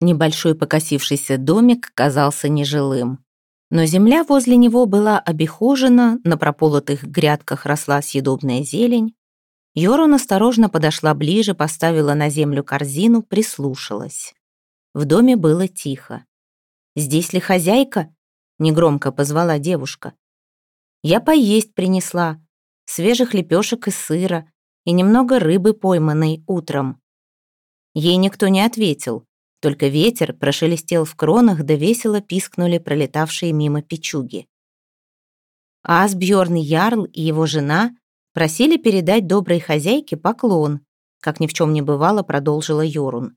Небольшой покосившийся домик казался нежилым. Но земля возле него была обихожена, на прополотых грядках росла съедобная зелень. Йорун осторожно подошла ближе, поставила на землю корзину, прислушалась. В доме было тихо. «Здесь ли хозяйка?» — негромко позвала девушка. «Я поесть принесла, свежих лепешек и сыра, и немного рыбы, пойманной утром». Ей никто не ответил, только ветер прошелестел в кронах, да весело пискнули пролетавшие мимо печуги. Асбьерн Ярл и его жена просили передать доброй хозяйке поклон, как ни в чем не бывало, продолжила Йорун.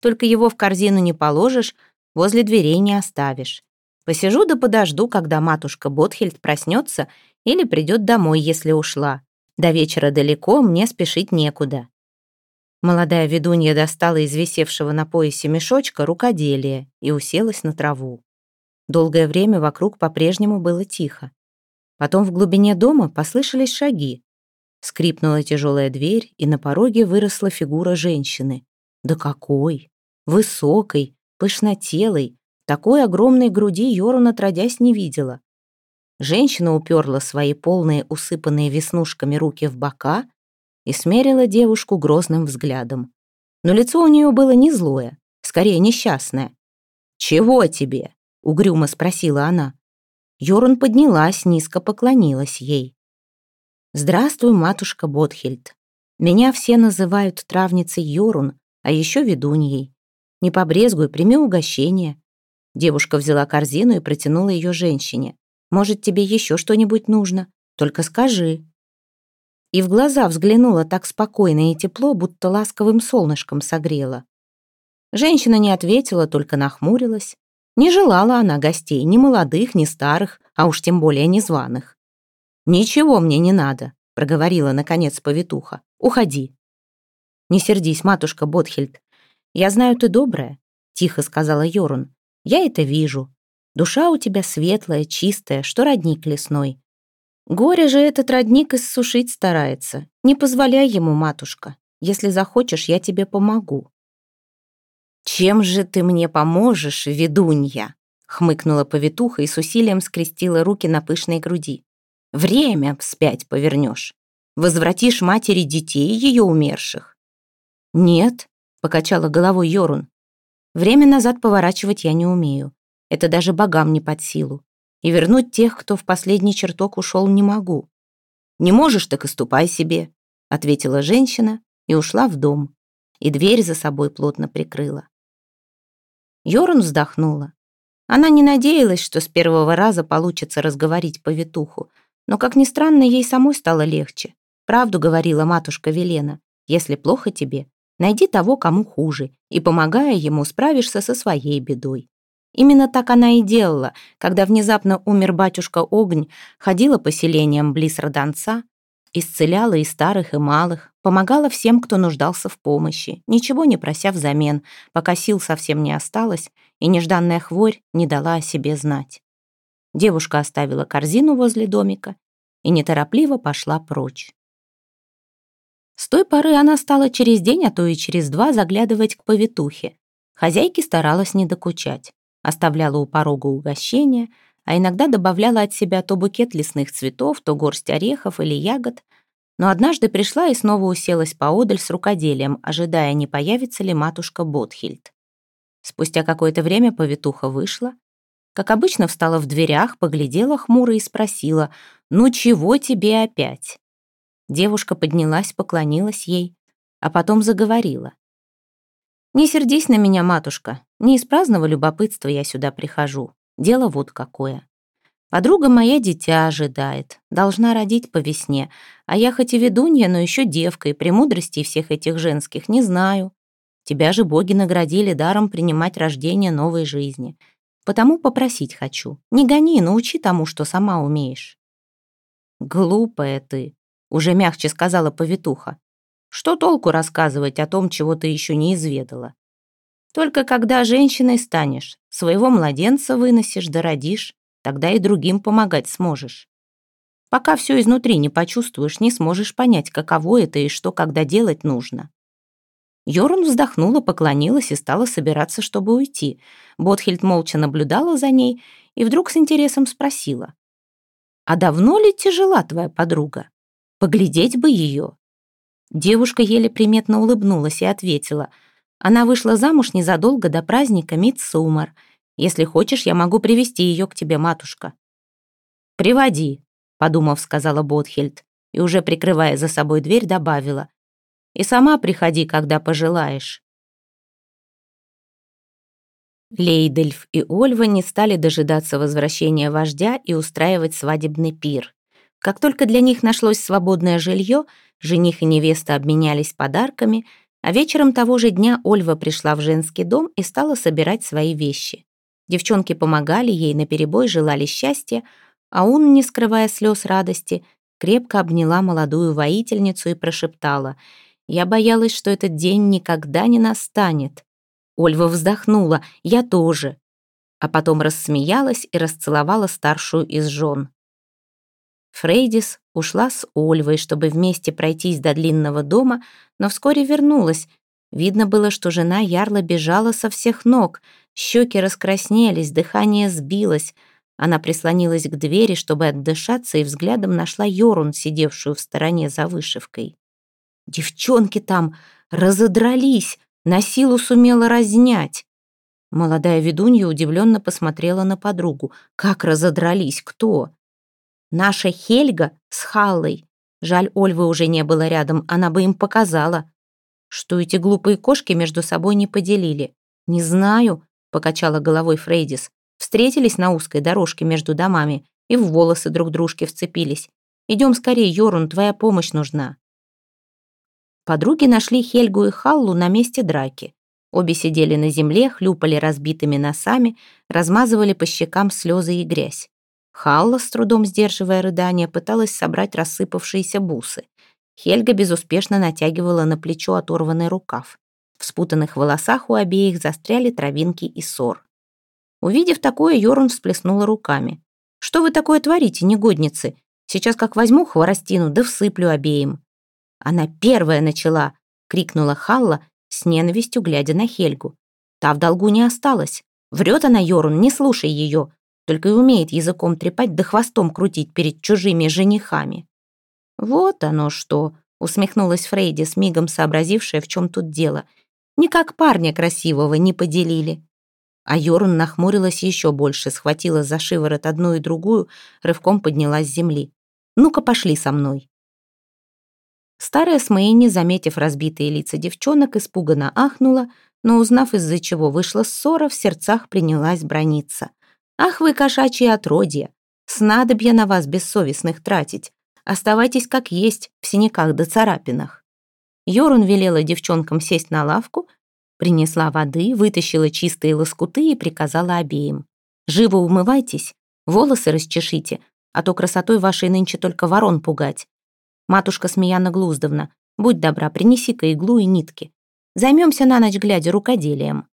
Только его в корзину не положишь, возле дверей не оставишь. Посижу да подожду, когда матушка Ботхельд проснется или придет домой, если ушла. До вечера далеко, мне спешить некуда». Молодая ведунья достала из висевшего на поясе мешочка рукоделие и уселась на траву. Долгое время вокруг по-прежнему было тихо. Потом в глубине дома послышались шаги. Скрипнула тяжелая дверь, и на пороге выросла фигура женщины. Да какой! Высокой, пышнотелой, такой огромной груди Йорун отродясь не видела. Женщина уперла свои полные, усыпанные веснушками руки в бока и смерила девушку грозным взглядом. Но лицо у нее было не злое, скорее несчастное. «Чего тебе?» — угрюмо спросила она. Йорун поднялась, низко поклонилась ей. «Здравствуй, матушка Ботхельд. Меня все называют травницей Йорун, а еще ведуньей. Не побрезгуй, прими угощение». Девушка взяла корзину и протянула ее женщине. «Может, тебе еще что-нибудь нужно? Только скажи». И в глаза взглянула так спокойно и тепло, будто ласковым солнышком согрела. Женщина не ответила, только нахмурилась. Не желала она гостей, ни молодых, ни старых, а уж тем более незваных. «Ничего мне не надо», — проговорила, наконец, повитуха. «Уходи». «Не сердись, матушка Ботхельд. Я знаю, ты добрая», — тихо сказала Йорун. «Я это вижу. Душа у тебя светлая, чистая, что родник лесной. Горе же этот родник иссушить старается. Не позволяй ему, матушка. Если захочешь, я тебе помогу». «Чем же ты мне поможешь, ведунья?» — хмыкнула повитуха и с усилием скрестила руки на пышной груди. «Время вспять повернешь. Возвратишь матери детей ее умерших. «Нет», — покачала головой Йорун. «Время назад поворачивать я не умею. Это даже богам не под силу. И вернуть тех, кто в последний чертог ушел, не могу». «Не можешь, так и ступай себе», — ответила женщина и ушла в дом. И дверь за собой плотно прикрыла. Йорун вздохнула. Она не надеялась, что с первого раза получится разговорить повитуху, но, как ни странно, ей самой стало легче. Правду говорила матушка Велена. Если плохо тебе, Найди того, кому хуже, и, помогая ему, справишься со своей бедой. Именно так она и делала, когда внезапно умер батюшка Огнь, ходила по селениям близ Родонца, исцеляла и старых, и малых, помогала всем, кто нуждался в помощи, ничего не прося взамен, пока сил совсем не осталось, и нежданная хворь не дала о себе знать. Девушка оставила корзину возле домика и неторопливо пошла прочь. С той поры она стала через день, а то и через два заглядывать к повитухе. Хозяйке старалась не докучать. Оставляла у порога угощения, а иногда добавляла от себя то букет лесных цветов, то горсть орехов или ягод. Но однажды пришла и снова уселась поодаль с рукоделием, ожидая, не появится ли матушка Ботхильд. Спустя какое-то время повитуха вышла. Как обычно, встала в дверях, поглядела хмуро и спросила, «Ну чего тебе опять?» Девушка поднялась, поклонилась ей, а потом заговорила. «Не сердись на меня, матушка. Не из праздного любопытства я сюда прихожу. Дело вот какое. Подруга моя дитя ожидает, должна родить по весне, а я хоть и ведунья, но еще девка, и премудростей всех этих женских не знаю. Тебя же боги наградили даром принимать рождение новой жизни. Потому попросить хочу. Не гони, научи тому, что сама умеешь». «Глупая ты», уже мягче сказала повитуха. Что толку рассказывать о том, чего ты еще не изведала? Только когда женщиной станешь, своего младенца выносишь да родишь, тогда и другим помогать сможешь. Пока все изнутри не почувствуешь, не сможешь понять, каково это и что когда делать нужно. Йорун вздохнула, поклонилась и стала собираться, чтобы уйти. Ботхельд молча наблюдала за ней и вдруг с интересом спросила. «А давно ли тяжела твоя подруга? Поглядеть бы ее». Девушка еле приметно улыбнулась и ответила. «Она вышла замуж незадолго до праздника Митсумар. Если хочешь, я могу привести ее к тебе, матушка». «Приводи», — подумав, сказала Ботхельд, и уже прикрывая за собой дверь, добавила. «И сама приходи, когда пожелаешь». Лейдельф и Ольва не стали дожидаться возвращения вождя и устраивать свадебный пир. Как только для них нашлось свободное жилье, жених и невеста обменялись подарками, а вечером того же дня Ольва пришла в женский дом и стала собирать свои вещи. Девчонки помогали ей, наперебой желали счастья, а он, не скрывая слез радости, крепко обняла молодую воительницу и прошептала «Я боялась, что этот день никогда не настанет». Ольва вздохнула «Я тоже», а потом рассмеялась и расцеловала старшую из жен. Фрейдис ушла с Ольвой, чтобы вместе пройтись до длинного дома, но вскоре вернулась. Видно было, что жена Ярла бежала со всех ног, щеки раскраснелись, дыхание сбилось — она прислонилась к двери, чтобы отдышаться, и взглядом нашла Йорун, сидевшую в стороне за вышивкой. «Девчонки там разодрались, на силу сумела разнять». Молодая ведунья удивленно посмотрела на подругу. «Как разодрались? Кто?» «Наша Хельга с Халлой. Жаль, Ольвы уже не было рядом, она бы им показала. Что эти глупые кошки между собой не поделили. Не знаю», — покачала головой Фрейдис. Встретились на узкой дорожке между домами и в волосы друг дружке вцепились. «Идем скорее, Йорун, твоя помощь нужна». Подруги нашли Хельгу и Халлу на месте драки. Обе сидели на земле, хлюпали разбитыми носами, размазывали по щекам слезы и грязь. Халла, с трудом сдерживая рыдания, пыталась собрать рассыпавшиеся бусы. Хельга безуспешно натягивала на плечо оторванный рукав. В спутанных волосах у обеих застряли травинки и ссор. Увидев такое, Йорун всплеснула руками. «Что вы такое творите, негодницы? Сейчас как возьму хворостину, да всыплю обеим». «Она первая начала!» — крикнула Халла, с ненавистью глядя на Хельгу. Та в долгу не осталась. Врет она, Йорун, не слушай ее. Только и умеет языком трепать да хвостом крутить перед чужими женихами. «Вот оно что!» — усмехнулась Фрейди, с мигом сообразившая, в чем тут дело. «Никак парня красивого не поделили». А Йорун нахмурилась еще больше, схватила за шиворот одну и другую, рывком поднялась с земли. «Ну-ка, пошли со мной». Старая Смейни, заметив разбитые лица девчонок, испуганно ахнула, но, узнав, из-за чего вышла ссора, в сердцах принялась брониться. «Ах вы, кошачьи отродья! Снадобья на вас бессовестных тратить! Оставайтесь как есть, в синяках да царапинах!» Йорун велела девчонкам сесть на лавку, Принесла воды, вытащила чистые лоскуты и приказала обеим. «Живо умывайтесь, волосы расчешите, а то красотой вашей нынче только ворон пугать. Матушка Смеяна Глуздовна, будь добра, принеси-ка иглу и нитки. Займемся на ночь глядя рукоделием».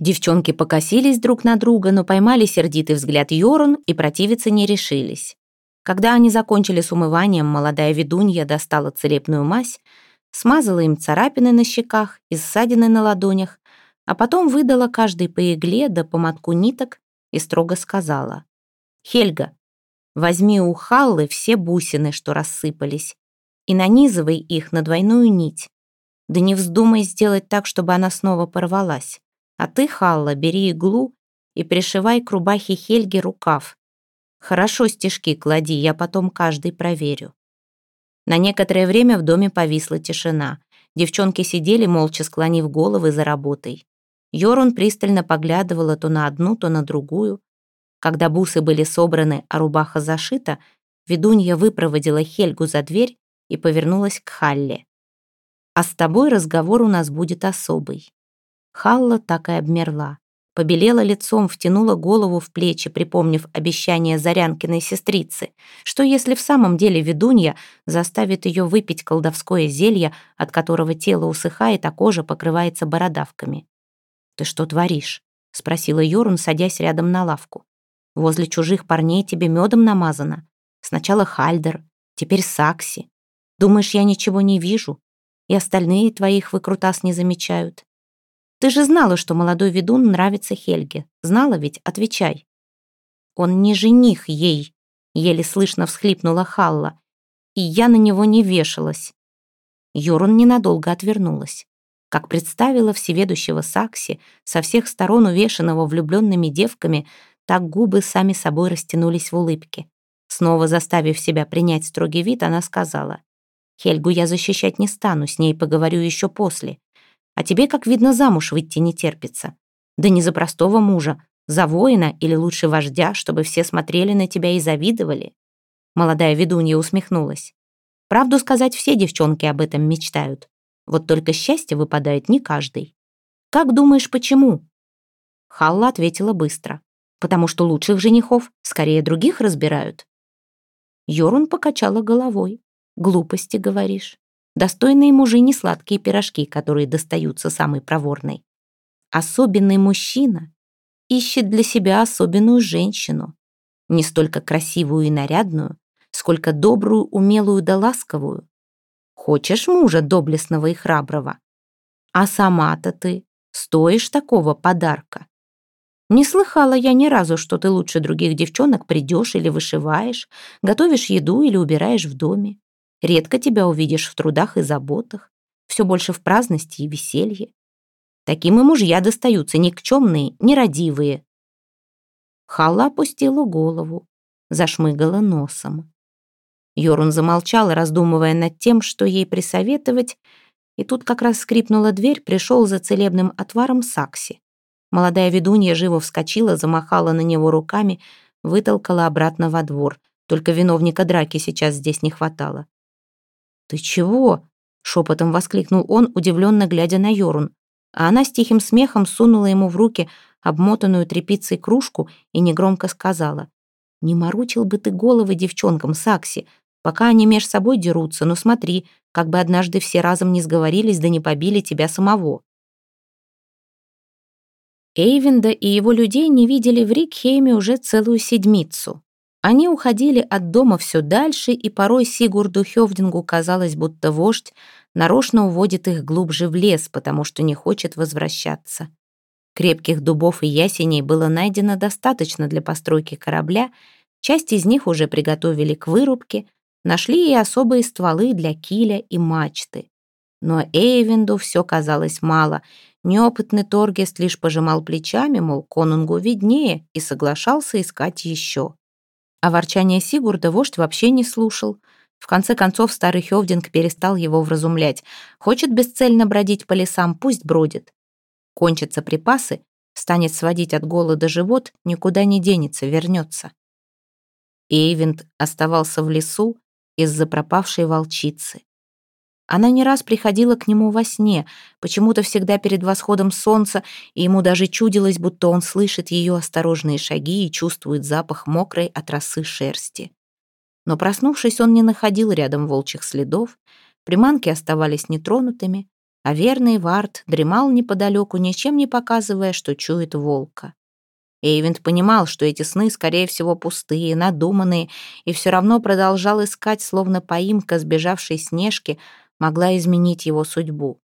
Девчонки покосились друг на друга, но поймали сердитый взгляд Йорун и противиться не решились. Когда они закончили с умыванием, молодая ведунья достала целебную мазь, смазала им царапины на щеках и ссадины на ладонях, а потом выдала каждой по игле да по мотку ниток и строго сказала. «Хельга, возьми у Халлы все бусины, что рассыпались, и нанизывай их на двойную нить. Да не вздумай сделать так, чтобы она снова порвалась. А ты, Халла, бери иглу и пришивай к рубахе Хельги рукав. Хорошо стежки клади, я потом каждый проверю. На некоторое время в доме повисла тишина. Девчонки сидели, молча склонив головы за работой. Йорун пристально поглядывала то на одну, то на другую. Когда бусы были собраны, а рубаха зашита, ведунья выпроводила Хельгу за дверь и повернулась к Халле. «А с тобой разговор у нас будет особый». Халла так и обмерла побелела лицом, втянула голову в плечи, припомнив обещание Зарянкиной сестрицы. Что если в самом деле ведунья заставит ее выпить колдовское зелье, от которого тело усыхает, а кожа покрывается бородавками? «Ты что творишь?» — спросила Йорун, садясь рядом на лавку. «Возле чужих парней тебе медом намазано. Сначала Хальдер, теперь Сакси. Думаешь, я ничего не вижу? и остальные твоих выкрутас не замечают. Ты же знала, что молодой ведун нравится Хельге. Знала ведь? Отвечай. Он не жених ей, еле слышно всхлипнула Халла, и я на него не вешалась. Йорун ненадолго отвернулась. Как представила всеведущего Сакси, со всех сторон увешанного влюбленными девками, так губы сами собой растянулись в улыбке. Снова заставив себя принять строгий вид, она сказала, «Хельгу я защищать не стану, с ней поговорю еще после. А тебе, как видно, замуж выйти не терпится. Да не за простого мужа, за воина или лучше вождя, чтобы все смотрели на тебя и завидовали». Молодая ведунья усмехнулась. «Правду сказать, все девчонки об этом мечтают. Вот только счастье выпадает не каждый. Как думаешь, почему?» Халла ответила быстро. «Потому что лучших женихов скорее других разбирают». Йорун покачала головой. «Глупости, говоришь. Достойные мужи не сладкие пирожки, которые достаются самой проворной. Особенный мужчина ищет для себя особенную женщину. Не столько красивую и нарядную, сколько добрую, умелую да ласковую. Хочешь мужа доблестного и храброго? А сама-то ты стоишь такого подарка. Не слыхала я ни разу, что ты лучше других девчонок придешь или вышиваешь, готовишь еду или убираешь в доме. Редко тебя увидишь в трудах и заботах, все больше в праздности и веселье. Таким и мужья достаются никчемные, нерадивые. Хала опустила голову, зашмыгала носом. Йорун замолчал, раздумывая над тем, что ей присоветовать, и тут как раз скрипнула дверь, пришел за целебным отваром Сакси. Молодая ведунья живо вскочила, замахала на него руками, вытолкала обратно во двор. Только виновника драки сейчас здесь не хватало. «Ты чего?» — шепотом воскликнул он, удивленно глядя на Йорун. А она с тихим смехом сунула ему в руки обмотанную тряпицей кружку и негромко сказала. «Не морочил бы ты головы девчонкам, Сакси, пока они меж собой дерутся, но смотри, как бы однажды все разом не сговорились да не побили тебя самого». Эйвинда и его людей не видели в Рикхейме уже целую седмицу. Они уходили от дома все дальше, и порой Сигурду Хёвдингу казалось, будто вождь нарочно уводит их глубже в лес, потому что не хочет возвращаться. Крепких дубов и ясеней было найдено достаточно для постройки корабля, часть из них уже приготовили к вырубке, нашли и особые стволы для киля и мачты. Но Эйвинду все казалось мало — Неопытный Торгест лишь пожимал плечами, мол, конунгу виднее, и соглашался искать еще. А ворчание Сигурда вождь вообще не слушал. В конце концов старый Хёвдинг перестал его вразумлять. Хочет бесцельно бродить по лесам, пусть бродит. Кончатся припасы, станет сводить от голода живот, никуда не денется, вернется. Эйвинд оставался в лесу из-за пропавшей волчицы. Она не раз приходила к нему во сне, почему-то всегда перед восходом солнца, и ему даже чудилось, будто он слышит ее осторожные шаги и чувствует запах мокрой от росы шерсти. Но проснувшись, он не находил рядом волчьих следов, приманки оставались нетронутыми, а верный Вард дремал неподалеку, ничем не показывая, что чует волка. Эйвент понимал, что эти сны, скорее всего, пустые, надуманные, и все равно продолжал искать, словно поимка сбежавшей снежки, могла изменить его судьбу.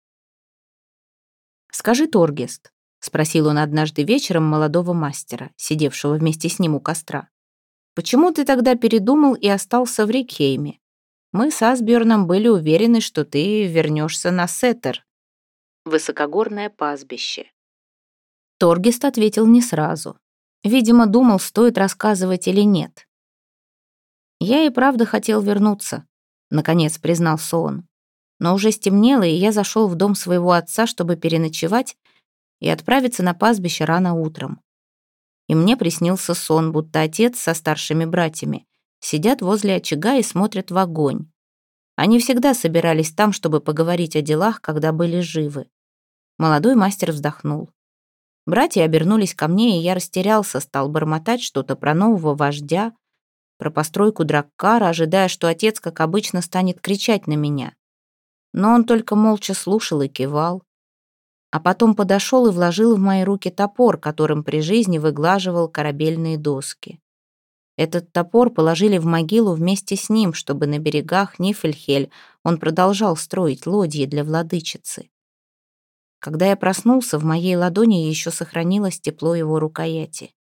«Скажи, Торгест», — спросил он однажды вечером молодого мастера, сидевшего вместе с ним у костра, «почему ты тогда передумал и остался в Рикхейме? Мы с Асбjörном были уверены, что ты вернешься на Сеттер, высокогорное пастбище». Торгест ответил не сразу. Видимо, думал, стоит рассказывать или нет. «Я и правда хотел вернуться», — наконец признался он. Но уже стемнело, и я зашел в дом своего отца, чтобы переночевать и отправиться на пастбище рано утром. И мне приснился сон, будто отец со старшими братьями сидят возле очага и смотрят в огонь. Они всегда собирались там, чтобы поговорить о делах, когда были живы. Молодой мастер вздохнул. Братья обернулись ко мне, и я растерялся, стал бормотать что-то про нового вождя, про постройку Драккара, ожидая, что отец, как обычно, станет кричать на меня но он только молча слушал и кивал. А потом подошел и вложил в мои руки топор, которым при жизни выглаживал корабельные доски. Этот топор положили в могилу вместе с ним, чтобы на берегах Нифельхель он продолжал строить лодьи для владычицы. Когда я проснулся, в моей ладони еще сохранилось тепло его рукояти.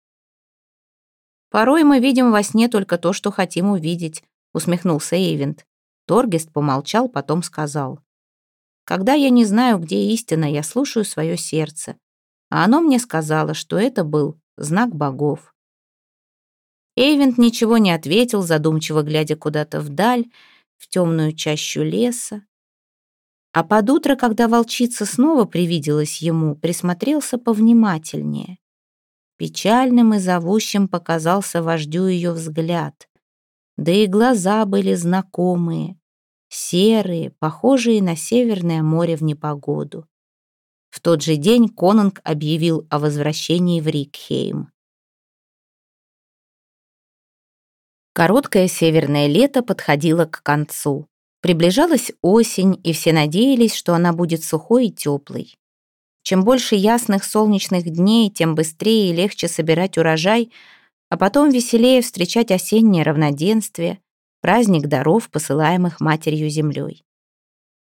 «Порой мы видим во сне только то, что хотим увидеть», — усмехнулся Эйвент. Торгест помолчал, потом сказал. «Когда я не знаю, где истина, я слушаю свое сердце. А оно мне сказало, что это был знак богов». Эйвент ничего не ответил, задумчиво глядя куда-то вдаль, в темную чащу леса. А под утро, когда волчица снова привиделась ему, присмотрелся повнимательнее. Печальным и зовущим показался вождю ее взгляд. Да и глаза были знакомые, серые, похожие на Северное море в непогоду. В тот же день Конунг объявил о возвращении в Рикхейм. Короткое северное лето подходило к концу. Приближалась осень, и все надеялись, что она будет сухой и теплой. Чем больше ясных солнечных дней, тем быстрее и легче собирать урожай, а потом веселее встречать осеннее равноденствие, праздник даров, посылаемых Матерью Землей.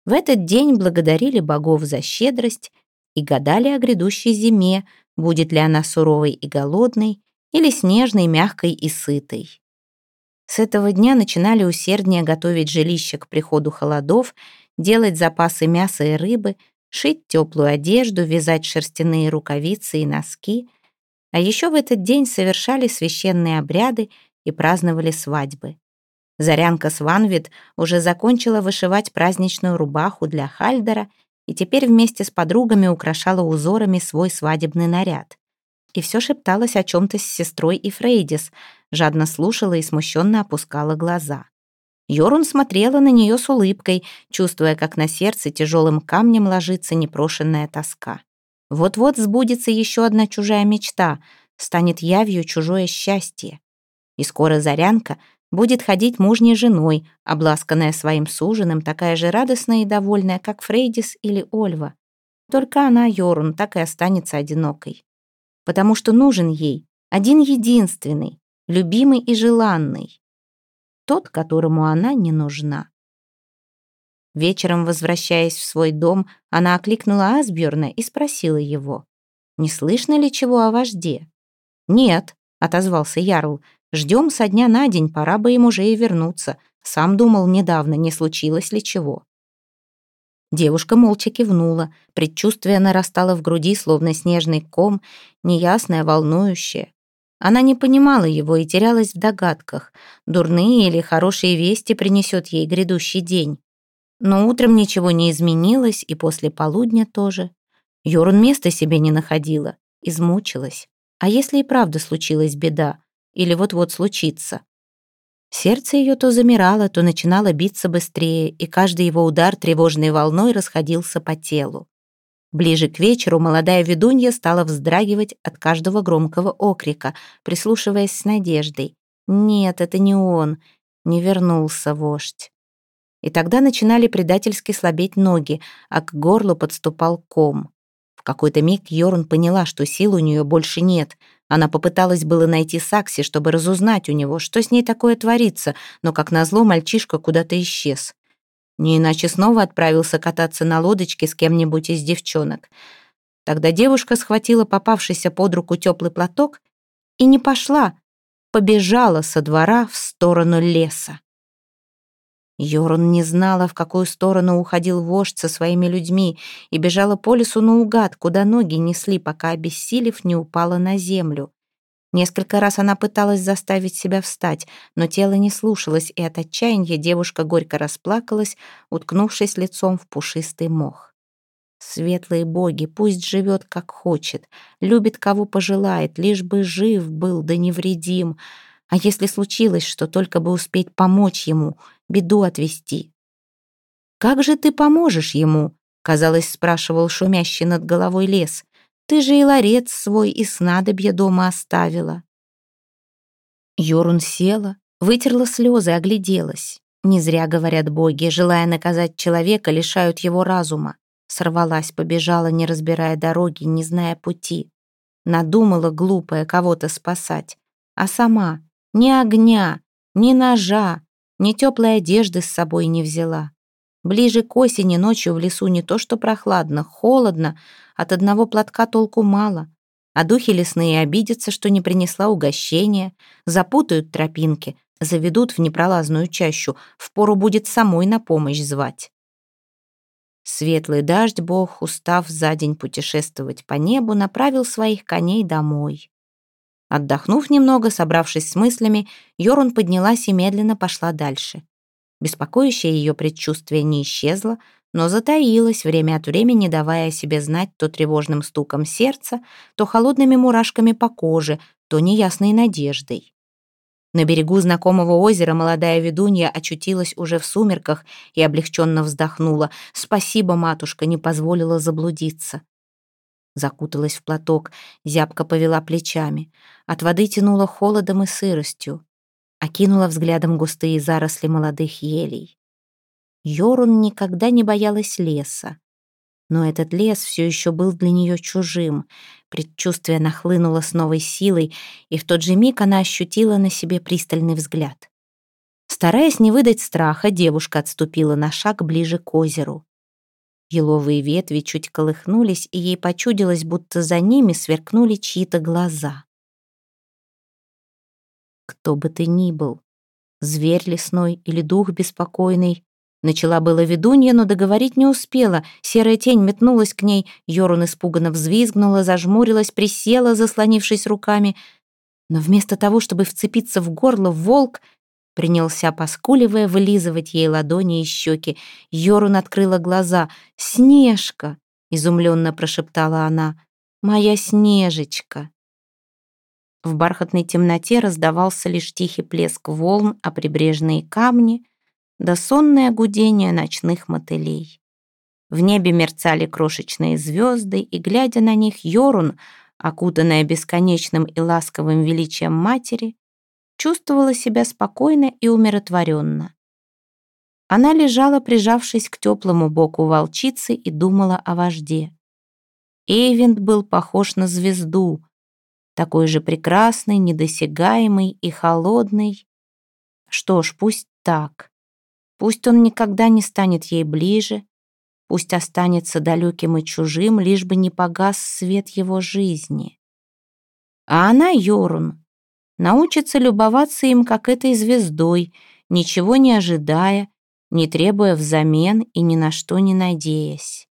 В этот день благодарили богов за щедрость и гадали о грядущей зиме, будет ли она суровой и голодной или снежной, мягкой и сытой. С этого дня начинали усерднее готовить жилище к приходу холодов, делать запасы мяса и рыбы — шить теплую одежду, вязать шерстяные рукавицы и носки. А еще в этот день совершали священные обряды и праздновали свадьбы. Зарянка Сванвит уже закончила вышивать праздничную рубаху для Хальдера и теперь вместе с подругами украшала узорами свой свадебный наряд. И все шепталось о чем-то с сестрой и Фрейдис, жадно слушала и смущенно опускала глаза. Йорун смотрела на нее с улыбкой, чувствуя, как на сердце тяжелым камнем ложится непрошенная тоска. Вот-вот сбудется еще одна чужая мечта, станет явью чужое счастье. И скоро Зарянка будет ходить мужней женой, обласканная своим суженым, такая же радостная и довольная, как Фрейдис или Ольва. Только она, Йорун, так и останется одинокой. Потому что нужен ей один единственный, любимый и желанный тот, которому она не нужна. Вечером, возвращаясь в свой дом, она окликнула Асбjörна и спросила его, не слышно ли чего о вожде. «Нет», — отозвался Ярл, — «ждем со дня на день, пора бы им уже и вернуться. Сам думал недавно, не случилось ли чего». Девушка молча кивнула, предчувствие нарастало в груди, словно снежный ком, неясное, волнующее. Она не понимала его и терялась в догадках, дурные или хорошие вести принесет ей грядущий день. Но утром ничего не изменилось, и после полудня тоже. Йорун места себе не находила, измучилась. А если и правда случилась беда? Или вот-вот случится? Сердце ее то замирало, то начинало биться быстрее, и каждый его удар тревожной волной расходился по телу. Ближе к вечеру молодая ведунья стала вздрагивать от каждого громкого окрика, прислушиваясь с надеждой. «Нет, это не он. Не вернулся вождь». И тогда начинали предательски слабеть ноги, а к горлу подступал ком. В какой-то миг Йорн поняла, что сил у нее больше нет. Она попыталась было найти Сакси, чтобы разузнать у него, что с ней такое творится, но, как назло, мальчишка куда-то исчез. Не иначе снова отправился кататься на лодочке с кем-нибудь из девчонок. Тогда девушка схватила попавшийся под руку теплый платок и не пошла, побежала со двора в сторону леса. Йорун не знала, в какую сторону уходил вождь со своими людьми, и бежала по лесу наугад, куда ноги несли, пока, обессилев, не упала на землю. Несколько раз она пыталась заставить себя встать, но тело не слушалось, и от отчаяния девушка горько расплакалась, уткнувшись лицом в пушистый мох. Светлые боги, пусть живет как хочет, любит кого пожелает, лишь бы жив был да невредим. А если случилось, что только бы успеть помочь ему, беду отвести. «Как же ты поможешь ему?» — казалось, спрашивал шумящий над головой лес. Ты же и ларец свой, и снадобье дома оставила». Йорун села, вытерла слезы, огляделась. Не зря говорят боги, желая наказать человека, лишают его разума. Сорвалась, побежала, не разбирая дороги, не зная пути. Надумала глупая кого-то спасать. А сама ни огня, ни ножа, ни теплой одежды с собой не взяла. Ближе к осени ночью в лесу не то что прохладно, холодно, от одного платка толку мало. А духи лесные обидятся, что не принесла угощения, запутают тропинки, заведут в непролазную чащу, впору будет самой на помощь звать. Светлый дождь бог, устав за день путешествовать по небу, направил своих коней домой. Отдохнув немного, собравшись с мыслями, Йорун поднялась и медленно пошла дальше. Беспокоящее ее предчувствие не исчезло, но затаилось, время от времени давая о себе знать то тревожным стуком сердца, то холодными мурашками по коже, то неясной надеждой. На берегу знакомого озера молодая ведунья очутилась уже в сумерках и облегченно вздохнула. «Спасибо, матушка, не позволила заблудиться». Закуталась в платок, зябко повела плечами. От воды тянула холодом и сыростью. Окинула взглядом густые заросли молодых елей. Йорун никогда не боялась леса. Но этот лес все еще был для нее чужим. Предчувствие нахлынуло с новой силой, и в тот же миг она ощутила на себе пристальный взгляд. Стараясь не выдать страха, девушка отступила на шаг ближе к озеру. Еловые ветви чуть колыхнулись, и ей почудилось, будто за ними сверкнули чьи-то глаза. Кто бы ты ни был, зверь лесной или дух беспокойный, Начала было ведунья, но договорить не успела. Серая тень метнулась к ней, Йорун испуганно взвизгнула, зажмурилась, присела, заслонившись руками. Но вместо того, чтобы вцепиться в горло, волк принялся, поскуливая, вылизывать ей ладони и щеки. Йорун открыла глаза. «Снежка!» — изумленно прошептала она. «Моя Снежечка!» В бархатной темноте раздавался лишь тихий плеск волн о прибрежные камни — да сонное гудение ночных мотылей. В небе мерцали крошечные звезды, и, глядя на них, Йорун, окутанная бесконечным и ласковым величием матери, чувствовала себя спокойно и умиротворенно. Она лежала, прижавшись к теплому боку волчицы, и думала о вожде. Эйвинд был похож на звезду, такой же прекрасный, недосягаемый и холодный. Что ж, пусть так. Пусть он никогда не станет ей ближе, пусть останется далеким и чужим, лишь бы не погас свет его жизни. А она, Йорун, научится любоваться им, как этой звездой, ничего не ожидая, не требуя взамен и ни на что не надеясь.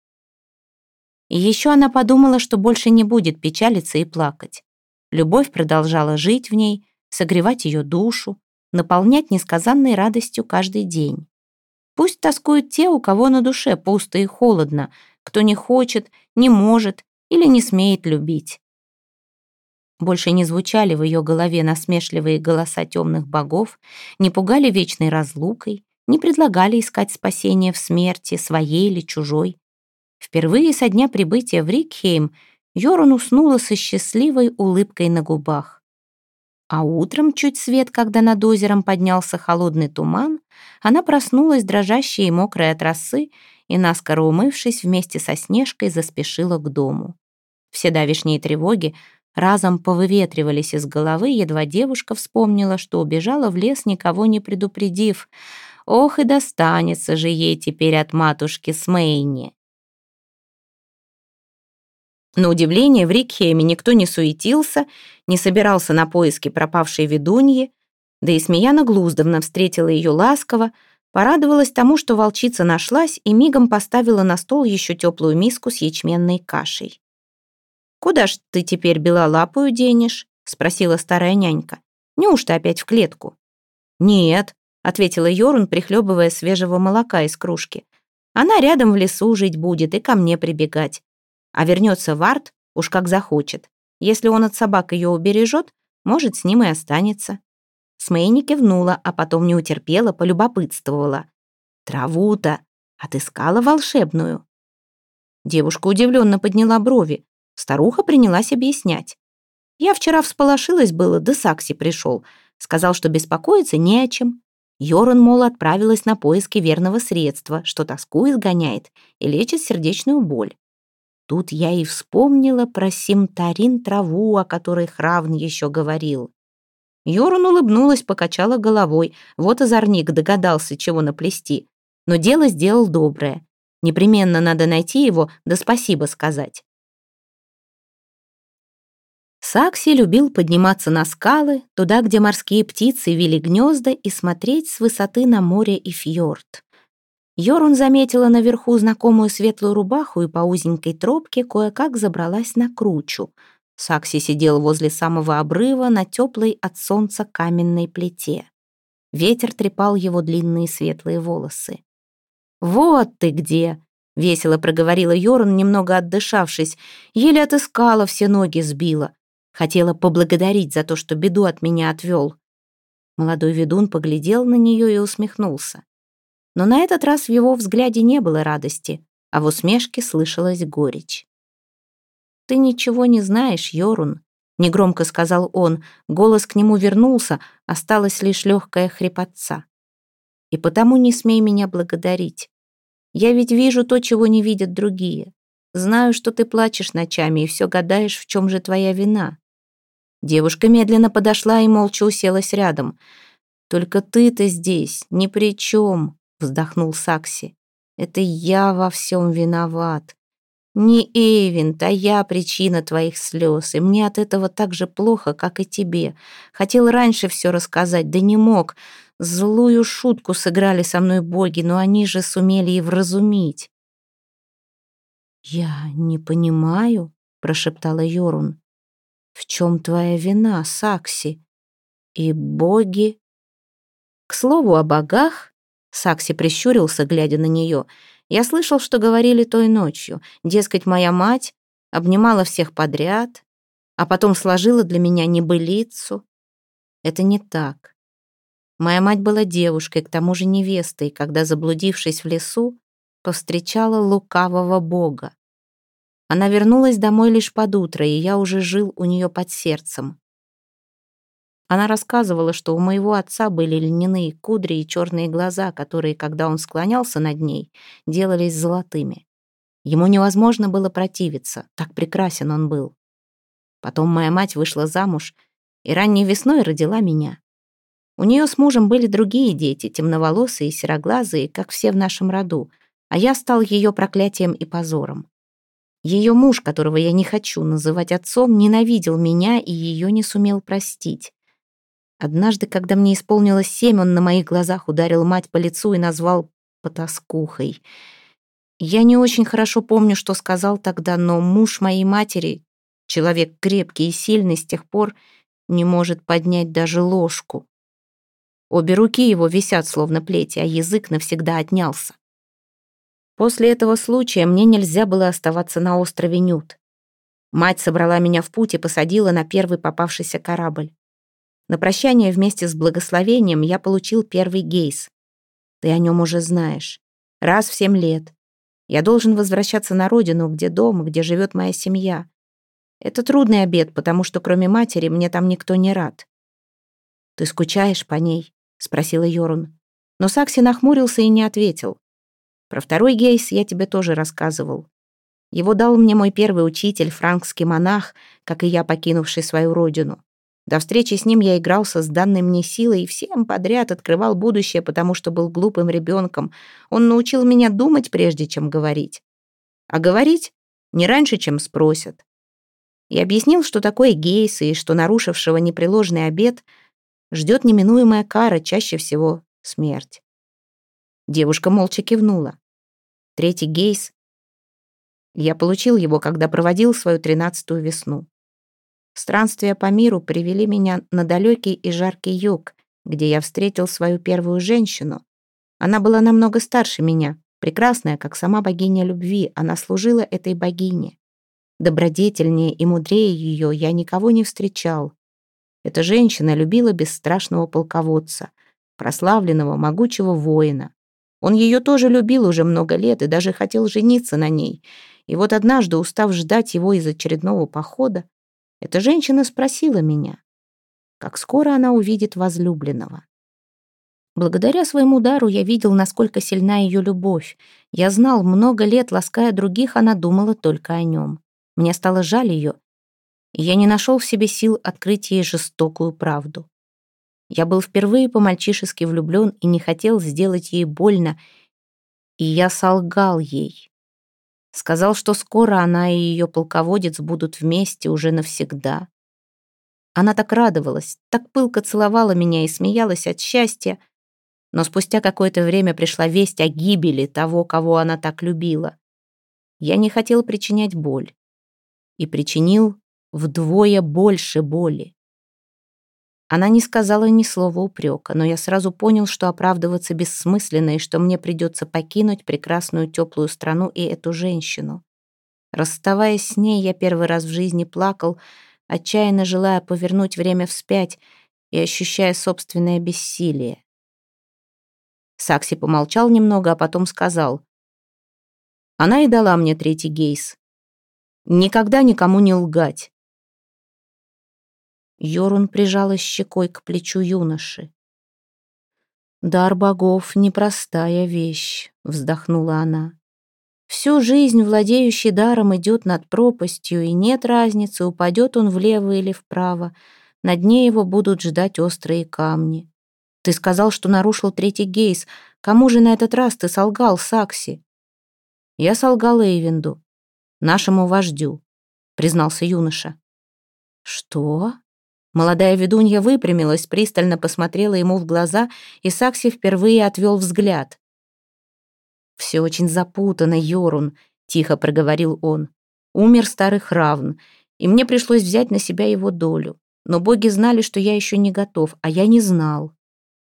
И еще она подумала, что больше не будет печалиться и плакать. Любовь продолжала жить в ней, согревать ее душу, наполнять несказанной радостью каждый день. Пусть тоскуют те, у кого на душе пусто и холодно, кто не хочет, не может или не смеет любить. Больше не звучали в ее голове насмешливые голоса темных богов, не пугали вечной разлукой, не предлагали искать спасения в смерти, своей или чужой. Впервые со дня прибытия в Рикхейм Йорун уснула со счастливой улыбкой на губах. А утром, чуть свет, когда над озером поднялся холодный туман, она проснулась, дрожащая и мокрая от росы, и, наскоро умывшись, вместе со Снежкой заспешила к дому. Все давишние тревоги разом повыветривались из головы, едва девушка вспомнила, что убежала в лес, никого не предупредив. Ох, и достанется же ей теперь от матушки Смейни. На удивление, в Рикхейме никто не суетился, не собирался на поиски пропавшей ведуньи, да и Смеяна Глуздовна встретила ее ласково, порадовалась тому, что волчица нашлась и мигом поставила на стол еще теплую миску с ячменной кашей. «Куда ж ты теперь белолапую денешь?» — спросила старая нянька. «Неужто опять в клетку?» «Нет», — ответила Йорун, прихлебывая свежего молока из кружки. «Она рядом в лесу жить будет и ко мне прибегать. А вернется в арт, уж как захочет. Если он от собак ее убережет, может, с ним и останется. Смейни кивнула, а потом не утерпела, полюбопытствовала. «Траву-то отыскала волшебную». Девушка удивленно подняла брови. Старуха принялась объяснять. «Я вчера всполошилась было, да Сакси пришел. Сказал, что беспокоиться не о чем. Йоран, мол, отправилась на поиски верного средства, что тоску изгоняет и лечит сердечную боль. Тут я и вспомнила про симтарин траву, о которой Хравн еще говорил. Йорун улыбнулась, покачала головой. Вот озорник догадался, чего наплести. но дело сделал доброе. Непременно надо найти его, да спасибо сказать. Сакси любил подниматься на скалы, туда, где морские птицы вели гнезда, и смотреть с высоты на море и фьорд. Йорун заметила наверху знакомую светлую рубаху и по узенькой тропке кое-как забралась на кручу. Сакси сидел возле самого обрыва на теплой от солнца каменной плите. Ветер трепал его длинные светлые волосы. «Вот ты где!» — весело проговорила Йорун, немного отдышавшись. Еле отыскала, все ноги сбила. Хотела поблагодарить за то, что беду от меня отвел. Молодой ведун поглядел на нее и усмехнулся. Но на этот раз в его взгляде не было радости, а в усмешке слышалась горечь. «Ты ничего не знаешь, Йорун», — негромко сказал он. Голос к нему вернулся, осталась лишь легкая хрипотца. «И потому не смей меня благодарить. Я ведь вижу то, чего не видят другие. Знаю, что ты плачешь ночами и все гадаешь, в чем же твоя вина». Девушка медленно подошла и молча уселась рядом. «Только ты-то здесь ни при чем», — вздохнул Сакси. «Это я во всем виноват. Не Эйвент, а я причина твоих слез, и мне от этого так же плохо, как и тебе. Хотел раньше все рассказать, да не мог. Злую шутку сыграли со мной боги, но они же сумели и вразумить». «Я не понимаю», — прошептала Йорун. «В чем твоя вина, Сакси? И боги?» К слову о богах, Сакси прищурился, глядя на нее. «Я слышал, что говорили той ночью. Дескать, моя мать обнимала всех подряд, а потом сложила для меня небылицу. Это не так. Моя мать была девушкой, к тому же невестой, когда, заблудившись в лесу, повстречала лукавого бога. Она вернулась домой лишь под утро, и я уже жил у нее под сердцем. Она рассказывала, что у моего отца были льняные кудри и черные глаза, которые, когда он склонялся над ней, делались золотыми. Ему невозможно было противиться, так прекрасен он был. Потом моя мать вышла замуж и ранней весной родила меня. У нее с мужем были другие дети, темноволосые и сероглазые, как все в нашем роду, а я стал ее проклятием и позором. Ее муж, которого я не хочу называть отцом, ненавидел меня и ее не сумел простить. Однажды, когда мне исполнилось семь, он на моих глазах ударил мать по лицу и назвал потаскухой. Я не очень хорошо помню, что сказал тогда, но муж моей матери, человек крепкий и сильный, с тех пор не может поднять даже ложку. Обе руки его висят, словно плети, а язык навсегда отнялся. После этого случая мне нельзя было оставаться на острове Нют. Мать собрала меня в путь и посадила на первый попавшийся корабль. На прощание вместе с благословением я получил первый гейс. Ты о нем уже знаешь. Раз в семь лет. Я должен возвращаться на родину, где дом, где живет моя семья. Это трудный обед, потому что кроме матери мне там никто не рад. «Ты скучаешь по ней?» — спросила Йорун. Но Сакси нахмурился и не ответил. Про второй гейс я тебе тоже рассказывал. Его дал мне мой первый учитель, франкский монах, как и я, покинувший свою родину. До встречи с ним я игрался с данной мне силой и всем подряд открывал будущее, потому что был глупым ребенком. Он научил меня думать, прежде чем говорить. А говорить не раньше, чем спросят. И объяснил, что такое гейсы и что нарушившего непреложный обет ждет неминуемая кара, чаще всего смерть. Девушка молча кивнула. Третий гейс. Я получил его, когда проводил свою тринадцатую весну. Странствия по миру привели меня на далекий и жаркий юг, где я встретил свою первую женщину. Она была намного старше меня, прекрасная, как сама богиня любви, она служила этой богине. Добродетельнее и мудрее ее я никого не встречал. Эта женщина любила бесстрашного полководца, прославленного, могучего воина. Он ее тоже любил уже много лет и даже хотел жениться на ней. И вот однажды, устав ждать его из очередного похода, эта женщина спросила меня, как скоро она увидит возлюбленного. Благодаря своему дару я видел, насколько сильна ее любовь. Я знал, много лет, лаская других, она думала только о нем. Мне стало жаль ее, и я не нашел в себе сил открыть ей жестокую правду. Я был впервые по-мальчишески влюблен и не хотел сделать ей больно, И я солгал ей. Сказал, что скоро она и ее полководец будут вместе уже навсегда. Она так радовалась, так пылко целовала меня и смеялась от счастья, но спустя какое-то время пришла весть о гибели того, кого она так любила. Я не хотел причинять боль. И причинил вдвое больше боли. Она не сказала ни слова упрека, но я сразу понял, что оправдываться бессмысленно и что мне придется покинуть прекрасную теплую страну и эту женщину. Расставаясь с ней, я первый раз в жизни плакал, отчаянно желая повернуть время вспять и ощущая собственное бессилие. Сакси помолчал немного, а потом сказал. Она и дала мне третий гейс. Никогда никому не лгать. Йорун прижалась щекой к плечу юноши. «Дар богов — непростая вещь», — вздохнула она. «Всю жизнь владеющий даром идет над пропастью, и нет разницы, упадет он влево или вправо. На дне его будут ждать острые камни. Ты сказал, что нарушил третий гейс. Кому же на этот раз ты солгал, Сакси?» «Я солгал Эйвинду, нашему вождю», — признался юноша. «Что?» Молодая ведунья выпрямилась, пристально посмотрела ему в глаза, и Сакси впервые отвел взгляд. «Все очень запутано, Йорун», — тихо проговорил он. «Умер старый Хравн, и мне пришлось взять на себя его долю. Но боги знали, что я еще не готов, а я не знал.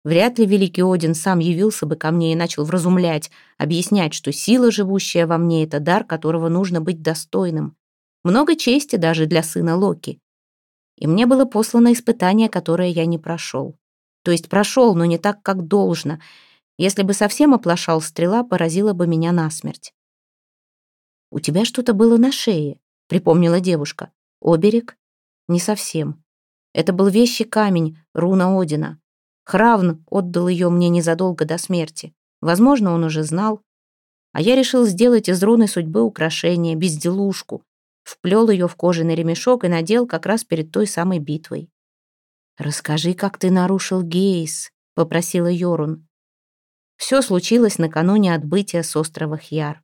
Вряд ли великий Один сам явился бы ко мне и начал вразумлять, объяснять, что сила, живущая во мне, — это дар, которого нужно быть достойным. Много чести даже для сына Локи и мне было послано испытание, которое я не прошел. То есть прошел, но не так, как должно. Если бы совсем оплошал, стрела поразила бы меня насмерть. «У тебя что-то было на шее», — припомнила девушка. «Оберег?» «Не совсем. Это был вещий камень, руна Одина. Хравн отдал ее мне незадолго до смерти. Возможно, он уже знал. А я решил сделать из руны судьбы украшение, безделушку, вплел ее в кожаный ремешок и надел как раз перед той самой битвой. «Расскажи, как ты нарушил Гейс», — попросила Йорун. Все случилось накануне отбытия с острова Хьяр.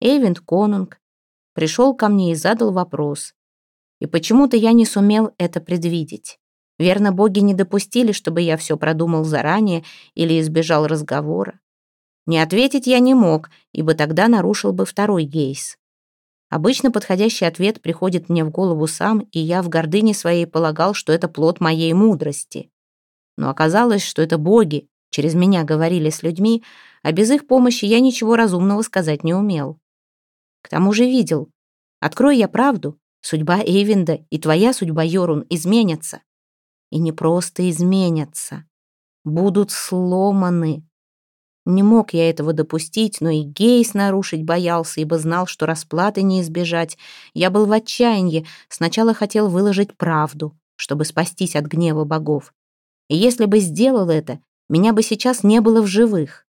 Эйвент Конунг пришел ко мне и задал вопрос. И почему-то я не сумел это предвидеть. Верно, боги не допустили, чтобы я все продумал заранее или избежал разговора. Не ответить я не мог, ибо тогда нарушил бы второй гейс. Обычно подходящий ответ приходит мне в голову сам, и я в гордыне своей полагал, что это плод моей мудрости. Но оказалось, что это боги через меня говорили с людьми, а без их помощи я ничего разумного сказать не умел. К тому же видел. Открой я правду, судьба Эйвинда и твоя судьба, Йорун, изменятся. И не просто изменятся. Будут сломаны. Не мог я этого допустить, но и Гейс нарушить боялся, ибо знал, что расплаты не избежать. Я был в отчаянии, сначала хотел выложить правду, чтобы спастись от гнева богов. И если бы сделал это, меня бы сейчас не было в живых.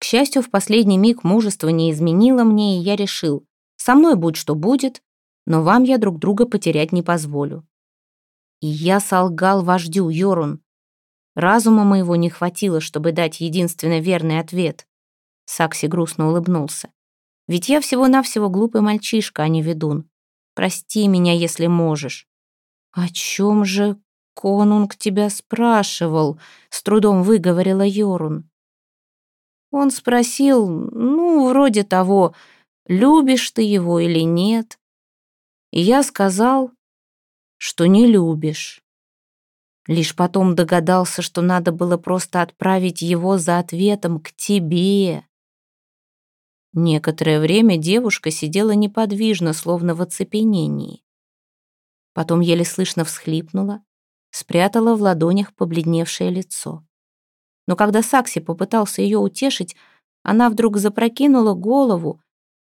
К счастью, в последний миг мужество не изменило мне, и я решил, со мной будь что будет, но вам я друг друга потерять не позволю. И я солгал вождю, Йорун. Разума моего не хватило, чтобы дать единственно верный ответ. Сакси грустно улыбнулся. Ведь я всего-навсего глупый мальчишка, а не ведун. Прости меня, если можешь. О чем же конунг тебя спрашивал? С трудом выговорила Йорун. Он спросил, ну, вроде того, любишь ты его или нет. И я сказал, что не любишь. Лишь потом догадался, что надо было просто отправить его за ответом к тебе. Некоторое время девушка сидела неподвижно, словно в оцепенении. Потом еле слышно всхлипнула, спрятала в ладонях побледневшее лицо. Но когда Сакси попытался ее утешить, она вдруг запрокинула голову,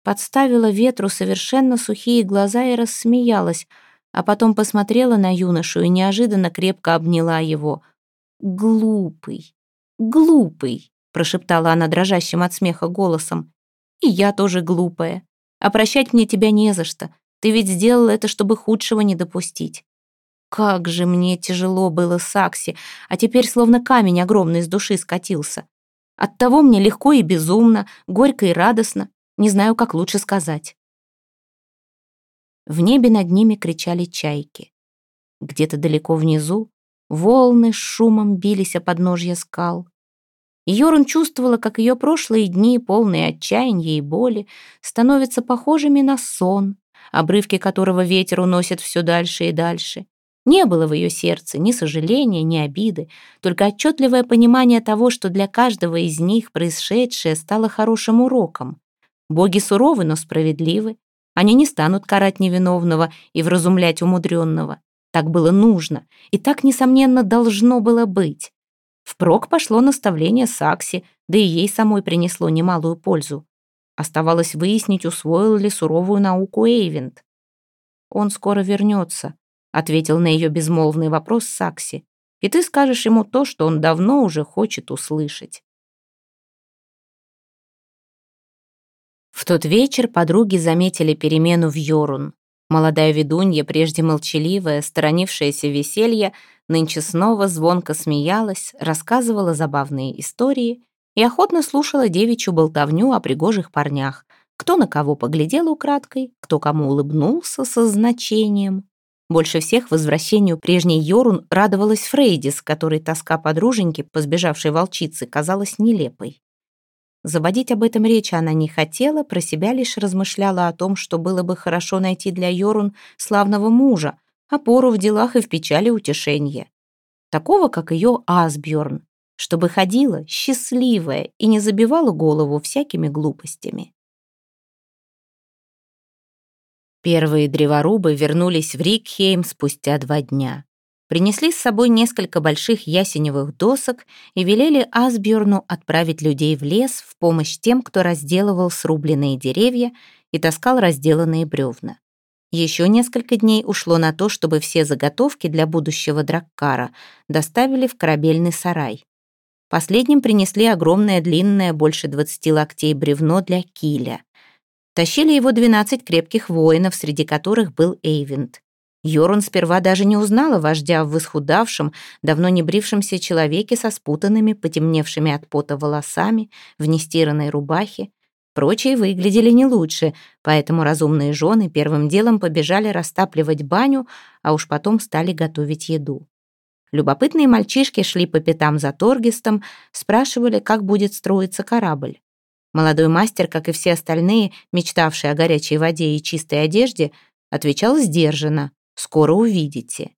подставила ветру совершенно сухие глаза и рассмеялась — а потом посмотрела на юношу и неожиданно крепко обняла его. «Глупый, глупый», — прошептала она дрожащим от смеха голосом. «И я тоже глупая. А прощать мне тебя не за что. Ты ведь сделал это, чтобы худшего не допустить». Как же мне тяжело было Сакси, а теперь словно камень огромный с души скатился. Оттого мне легко и безумно, горько и радостно, не знаю, как лучше сказать. В небе над ними кричали чайки. Где-то далеко внизу волны с шумом бились о подножье скал. Йорун чувствовала, как ее прошлые дни, полные отчаяния и боли, становятся похожими на сон, обрывки которого ветер уносит все дальше и дальше. Не было в ее сердце ни сожаления, ни обиды, только отчетливое понимание того, что для каждого из них происшедшее стало хорошим уроком. Боги суровы, но справедливы. Они не станут карать невиновного и вразумлять умудренного. Так было нужно, и так, несомненно, должно было быть. Впрок пошло наставление Сакси, да и ей самой принесло немалую пользу. Оставалось выяснить, усвоил ли суровую науку Эйвент. «Он скоро вернется», — ответил на ее безмолвный вопрос Сакси. «И ты скажешь ему то, что он давно уже хочет услышать». В тот вечер подруги заметили перемену в Йорун. Молодая ведунья, прежде молчаливая, сторонившаяся веселья, нынче снова звонко смеялась, рассказывала забавные истории и охотно слушала девичью болтовню о пригожих парнях, кто на кого поглядел украдкой, кто кому улыбнулся со значением. Больше всех возвращению прежней Йорун радовалась Фрейдис, которой тоска подруженьки, по сбежавшей волчице, казалась нелепой. Заводить об этом речь она не хотела, про себя лишь размышляла о том, что было бы хорошо найти для Йорун славного мужа, опору в делах и в печали утешение. Такого, как ее Асбjörn, чтобы ходила счастливая и не забивала голову всякими глупостями. Первые древорубы вернулись в Рикхейм спустя два дня принесли с собой несколько больших ясеневых досок и велели Асбjörну отправить людей в лес в помощь тем, кто разделывал срубленные деревья и таскал разделанные бревна. Еще несколько дней ушло на то, чтобы все заготовки для будущего драккара доставили в корабельный сарай. Последним принесли огромное длинное, больше 20 локтей бревно для киля. Тащили его 12 крепких воинов, среди которых был Эйвент. Йорун сперва даже не узнала вождя в исхудавшем, давно не брившемся человеке со спутанными, потемневшими от пота волосами, в нестиранной рубахе. Прочие выглядели не лучше, поэтому разумные жены первым делом побежали растапливать баню, а уж потом стали готовить еду. Любопытные мальчишки шли по пятам за Торгистом, спрашивали, как будет строиться корабль. Молодой мастер, как и все остальные, мечтавшие о горячей воде и чистой одежде, отвечал сдержанно. Скоро увидите».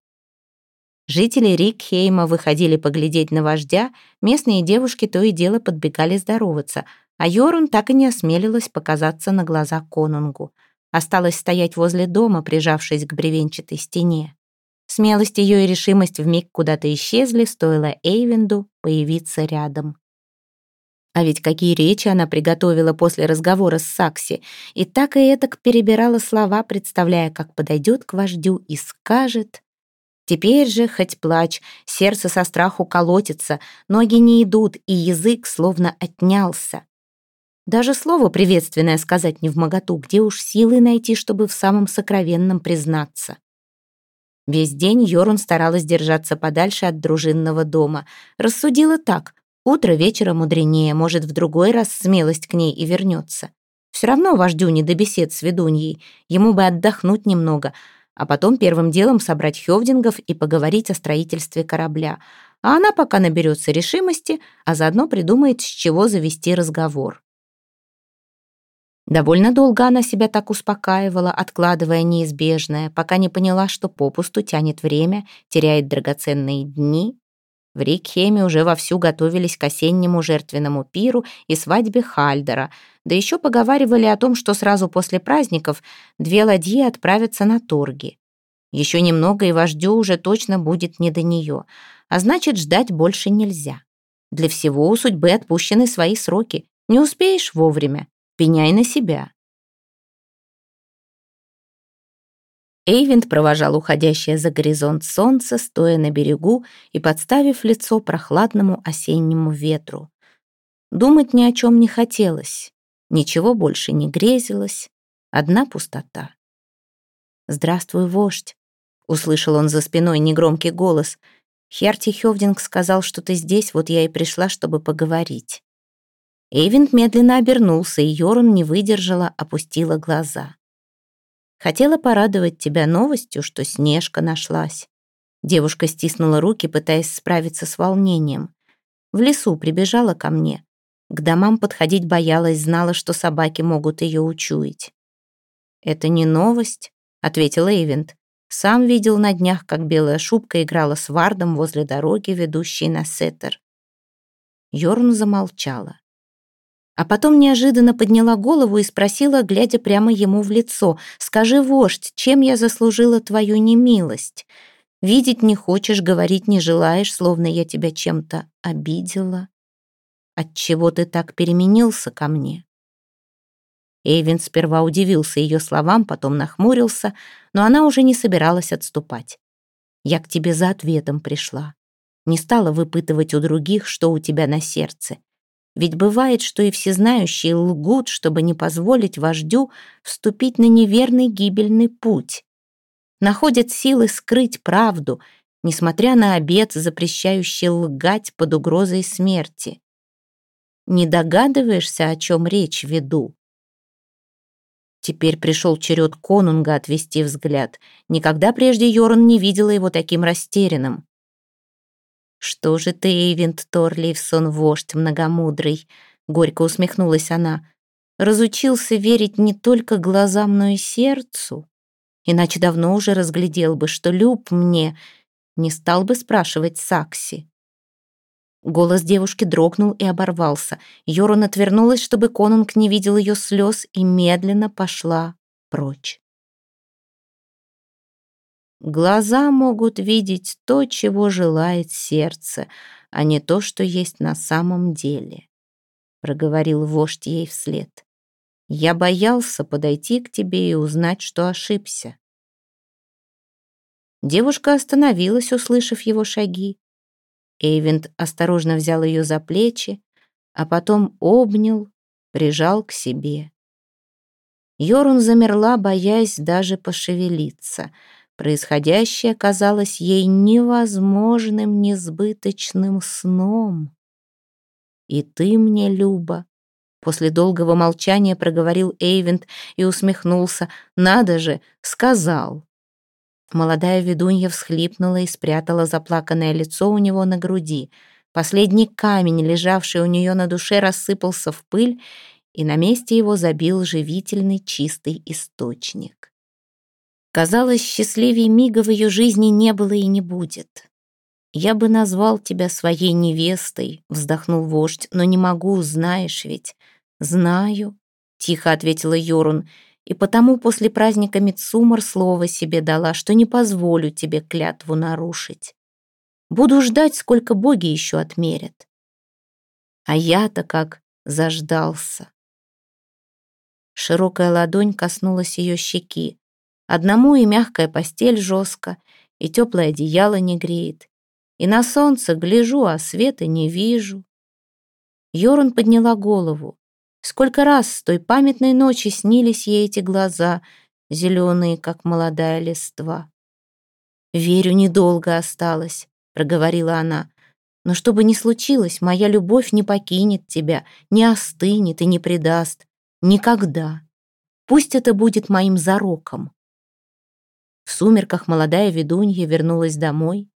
Жители Рикхейма выходили поглядеть на вождя, местные девушки то и дело подбегали здороваться, а Йорун так и не осмелилась показаться на глаза конунгу. Осталось стоять возле дома, прижавшись к бревенчатой стене. Смелость ее и решимость вмиг куда-то исчезли, стоило Эйвенду появиться рядом. А ведь какие речи она приготовила после разговора с Сакси, и так и этак перебирала слова, представляя, как подойдет к вождю и скажет. Теперь же, хоть плачь, сердце со страху колотится, ноги не идут, и язык словно отнялся. Даже слово приветственное сказать не в моготу, где уж силы найти, чтобы в самом сокровенном признаться. Весь день Йорун старалась держаться подальше от дружинного дома. Рассудила так, Утро вечера мудренее, может, в другой раз смелость к ней и вернется. Все равно вождю не до бесед с ведуньей, ему бы отдохнуть немного, а потом первым делом собрать хевдингов и поговорить о строительстве корабля. А она пока наберется решимости, а заодно придумает, с чего завести разговор. Довольно долго она себя так успокаивала, откладывая неизбежное, пока не поняла, что попусту тянет время, теряет драгоценные дни в Рикхеме уже вовсю готовились к осеннему жертвенному пиру и свадьбе Хальдера, да еще поговаривали о том, что сразу после праздников две ладьи отправятся на торги. Еще немного, и вождю уже точно будет не до нее, а значит, ждать больше нельзя. Для всего у судьбы отпущены свои сроки. Не успеешь вовремя, пеняй на себя. Эйвент провожал уходящее за горизонт солнце, стоя на берегу и подставив лицо прохладному осеннему ветру. Думать ни о чем не хотелось, ничего больше не грезилось, одна пустота. «Здравствуй, вождь!» — услышал он за спиной негромкий голос. «Херти Хёвдинг сказал, что ты здесь, вот я и пришла, чтобы поговорить». Эйвент медленно обернулся, и Йорун не выдержала, опустила глаза. «Хотела порадовать тебя новостью, что Снежка нашлась». Девушка стиснула руки, пытаясь справиться с волнением. В лесу прибежала ко мне. К домам подходить боялась, знала, что собаки могут ее учуять. «Это не новость», — ответил Эйвент. «Сам видел на днях, как белая шубка играла с Вардом возле дороги, ведущей на Сеттер». Йорн замолчала а потом неожиданно подняла голову и спросила, глядя прямо ему в лицо, «Скажи, вождь, чем я заслужила твою немилость? Видеть не хочешь, говорить не желаешь, словно я тебя чем-то обидела? Отчего ты так переменился ко мне?» Эйвин сперва удивился ее словам, потом нахмурился, но она уже не собиралась отступать. «Я к тебе за ответом пришла. Не стала выпытывать у других, что у тебя на сердце. Ведь бывает, что и всезнающие лгут, чтобы не позволить вождю вступить на неверный гибельный путь. Находят силы скрыть правду, несмотря на обет, запрещающий лгать под угрозой смерти. Не догадываешься, о чем речь веду? Теперь пришел черед конунга отвести взгляд. Никогда прежде Йоран не видела его таким растерянным. «Что же ты, Эйвент Торлейвсон, вождь многомудрый?» — горько усмехнулась она. «Разучился верить не только глазам, но и сердцу. Иначе давно уже разглядел бы, что люб мне, не стал бы спрашивать Сакси». Голос девушки дрогнул и оборвался. Йорун отвернулась, чтобы конунг не видел ее слез, и медленно пошла прочь. Глаза могут видеть то, чего желает сердце, а не то, что есть на самом деле, — проговорил вождь ей вслед. Я боялся подойти к тебе и узнать, что ошибся. Девушка остановилась, услышав его шаги. Эйвент осторожно взял ее за плечи, а потом обнял, прижал к себе. Йорун замерла, боясь даже пошевелиться — Происходящее казалось ей невозможным, несбыточным сном. «И ты мне, Люба», — после долгого молчания проговорил Эйвент и усмехнулся. «Надо же, сказал». Молодая ведунья всхлипнула и спрятала заплаканное лицо у него на груди. Последний камень, лежавший у нее на душе, рассыпался в пыль, и на месте его забил живительный чистый источник. Казалось, счастливее мига в ее жизни не было и не будет. «Я бы назвал тебя своей невестой», — вздохнул вождь, «но не могу, знаешь ведь». «Знаю», — тихо ответила Йорун, «и потому после праздника Мицумар слово себе дала, что не позволю тебе клятву нарушить. Буду ждать, сколько боги еще отмерят». А я-то как заждался. Широкая ладонь коснулась ее щеки. Одному и мягкая постель жестко, и теплое одеяло не греет. И на солнце гляжу, а света не вижу. Йорун подняла голову. Сколько раз с той памятной ночи снились ей эти глаза, зеленые, как молодая листва. «Верю, недолго осталось», — проговорила она. «Но что бы ни случилось, моя любовь не покинет тебя, не остынет и не предаст. Никогда. Пусть это будет моим зароком». В сумерках молодая ведунья вернулась домой,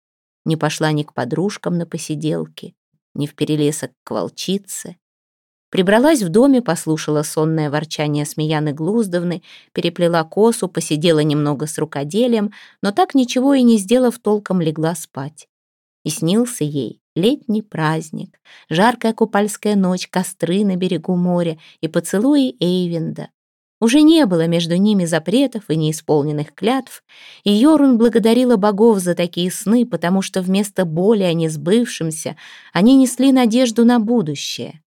не пошла ни к подружкам на посиделки, ни в перелесок к волчице. Прибралась в доме, послушала сонное ворчание Смеяны Глуздовны, переплела косу, посидела немного с рукоделием, но так ничего и не сделав, толком легла спать. И снился ей летний праздник, жаркая купальская ночь, костры на берегу моря и поцелуи Эйвенда, уже не было между ними запретов и неисполненных клятв, и Йорун благодарила богов за такие сны, потому что вместо боли о несбывшемся они несли надежду на будущее.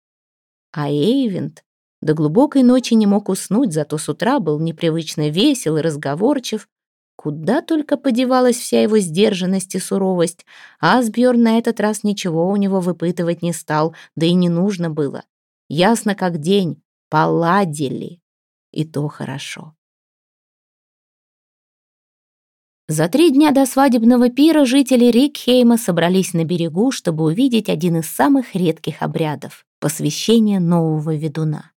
А Эйвент до глубокой ночи не мог уснуть, зато с утра был непривычно весел и разговорчив. Куда только подевалась вся его сдержанность и суровость, Асбjörn на этот раз ничего у него выпытывать не стал, да и не нужно было. Ясно как день, поладили и то хорошо. За три дня до свадебного пира жители Рикхейма собрались на берегу, чтобы увидеть один из самых редких обрядов — посвящение нового ведуна.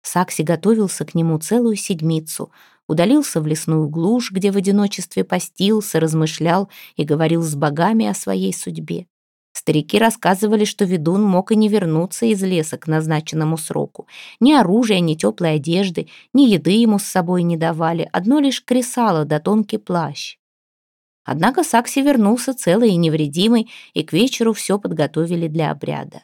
Сакси готовился к нему целую седмицу, удалился в лесную глушь, где в одиночестве постился, размышлял и говорил с богами о своей судьбе. Старики рассказывали, что ведун мог и не вернуться из леса к назначенному сроку. Ни оружия, ни теплой одежды, ни еды ему с собой не давали, одно лишь кресало да тонкий плащ. Однако Сакси вернулся целый и невредимый, и к вечеру все подготовили для обряда.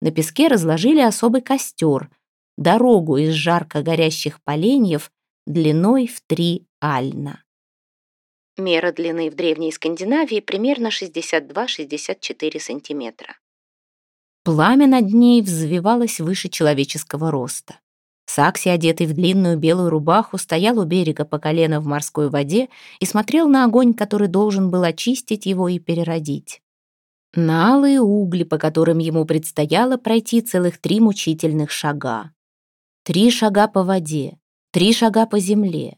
На песке разложили особый костер, дорогу из жарко горящих поленьев длиной в три альна. Мера длины в Древней Скандинавии примерно 62-64 сантиметра. Пламя над ней взвивалось выше человеческого роста. Сакси, одетый в длинную белую рубаху, стоял у берега по колено в морской воде и смотрел на огонь, который должен был очистить его и переродить. На алые угли, по которым ему предстояло пройти целых три мучительных шага. Три шага по воде, три шага по земле,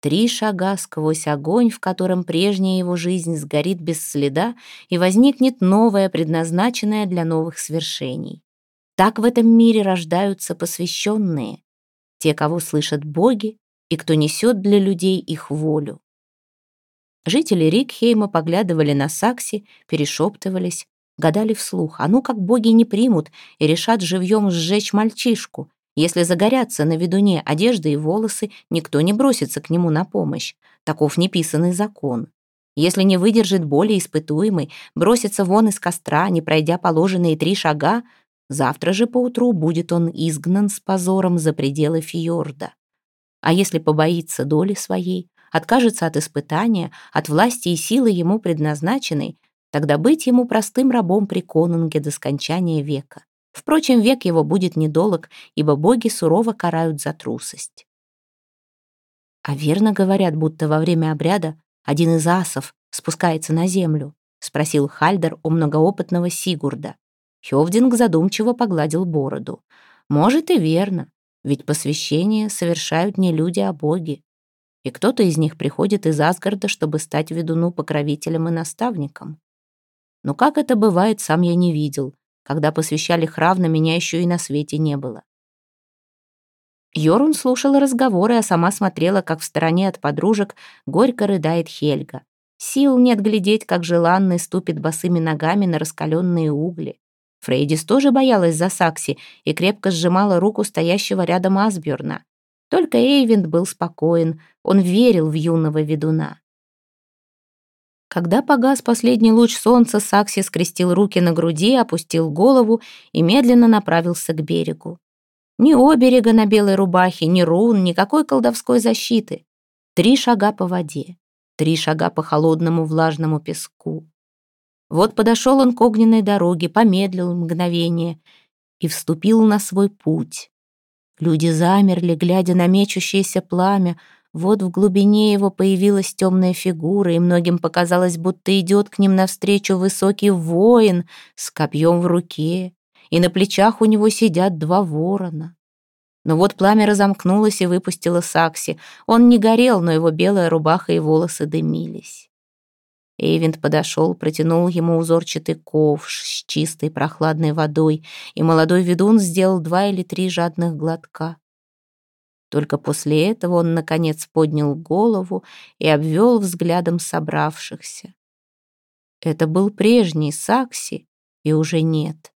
Три шага сквозь огонь, в котором прежняя его жизнь сгорит без следа, и возникнет новая, предназначенная для новых свершений. Так в этом мире рождаются посвященные, те, кого слышат боги, и кто несет для людей их волю. Жители Рикхейма поглядывали на Сакси, перешептывались, гадали вслух, а ну как боги не примут и решат живьем сжечь мальчишку, если загорятся на ведуне одежды и волосы, никто не бросится к нему на помощь. Таков неписанный закон. Если не выдержит боли испытуемый, бросится вон из костра, не пройдя положенные три шага, завтра же поутру будет он изгнан с позором за пределы фьорда. А если побоится доли своей, откажется от испытания, от власти и силы ему предназначенной, тогда быть ему простым рабом при конунге до скончания века. Впрочем, век его будет недолог, ибо боги сурово карают за трусость. А верно говорят, будто во время обряда один из асов спускается на землю, спросил Хальдер у многоопытного Сигурда. Хёвдинг задумчиво погладил бороду. Может и верно, ведь посвящение совершают не люди, а боги. И кто-то из них приходит из Асгарда, чтобы стать ведуну покровителем и наставником. Но как это бывает, сам я не видел. Когда посвящали Хравна, меня еще и на свете не было. Йорун слушала разговоры, а сама смотрела, как в стороне от подружек горько рыдает Хельга. Сил нет глядеть, как желанный ступит босыми ногами на раскаленные угли. Фрейдис тоже боялась за Сакси и крепко сжимала руку стоящего рядом Асбjörна. Только Эйвинд был спокоен, он верил в юного ведуна. Когда погас последний луч солнца, Сакси скрестил руки на груди, опустил голову и медленно направился к берегу. Ни оберега на белой рубахе, ни рун, никакой колдовской защиты. Три шага по воде, три шага по холодному влажному песку. Вот подошел он к огненной дороге, помедлил мгновение и вступил на свой путь. Люди замерли, глядя на мечущееся пламя, вот в глубине его появилась темная фигура, и многим показалось, будто идет к ним навстречу высокий воин с копьем в руке, и на плечах у него сидят два ворона. Но вот пламя разомкнулось и выпустило Сакси. Он не горел, но его белая рубаха и волосы дымились. Эйвент подошел, протянул ему узорчатый ковш с чистой прохладной водой, и молодой ведун сделал два или три жадных глотка. Только после этого он, наконец, поднял голову и обвел взглядом собравшихся. Это был прежний Сакси, и уже нет.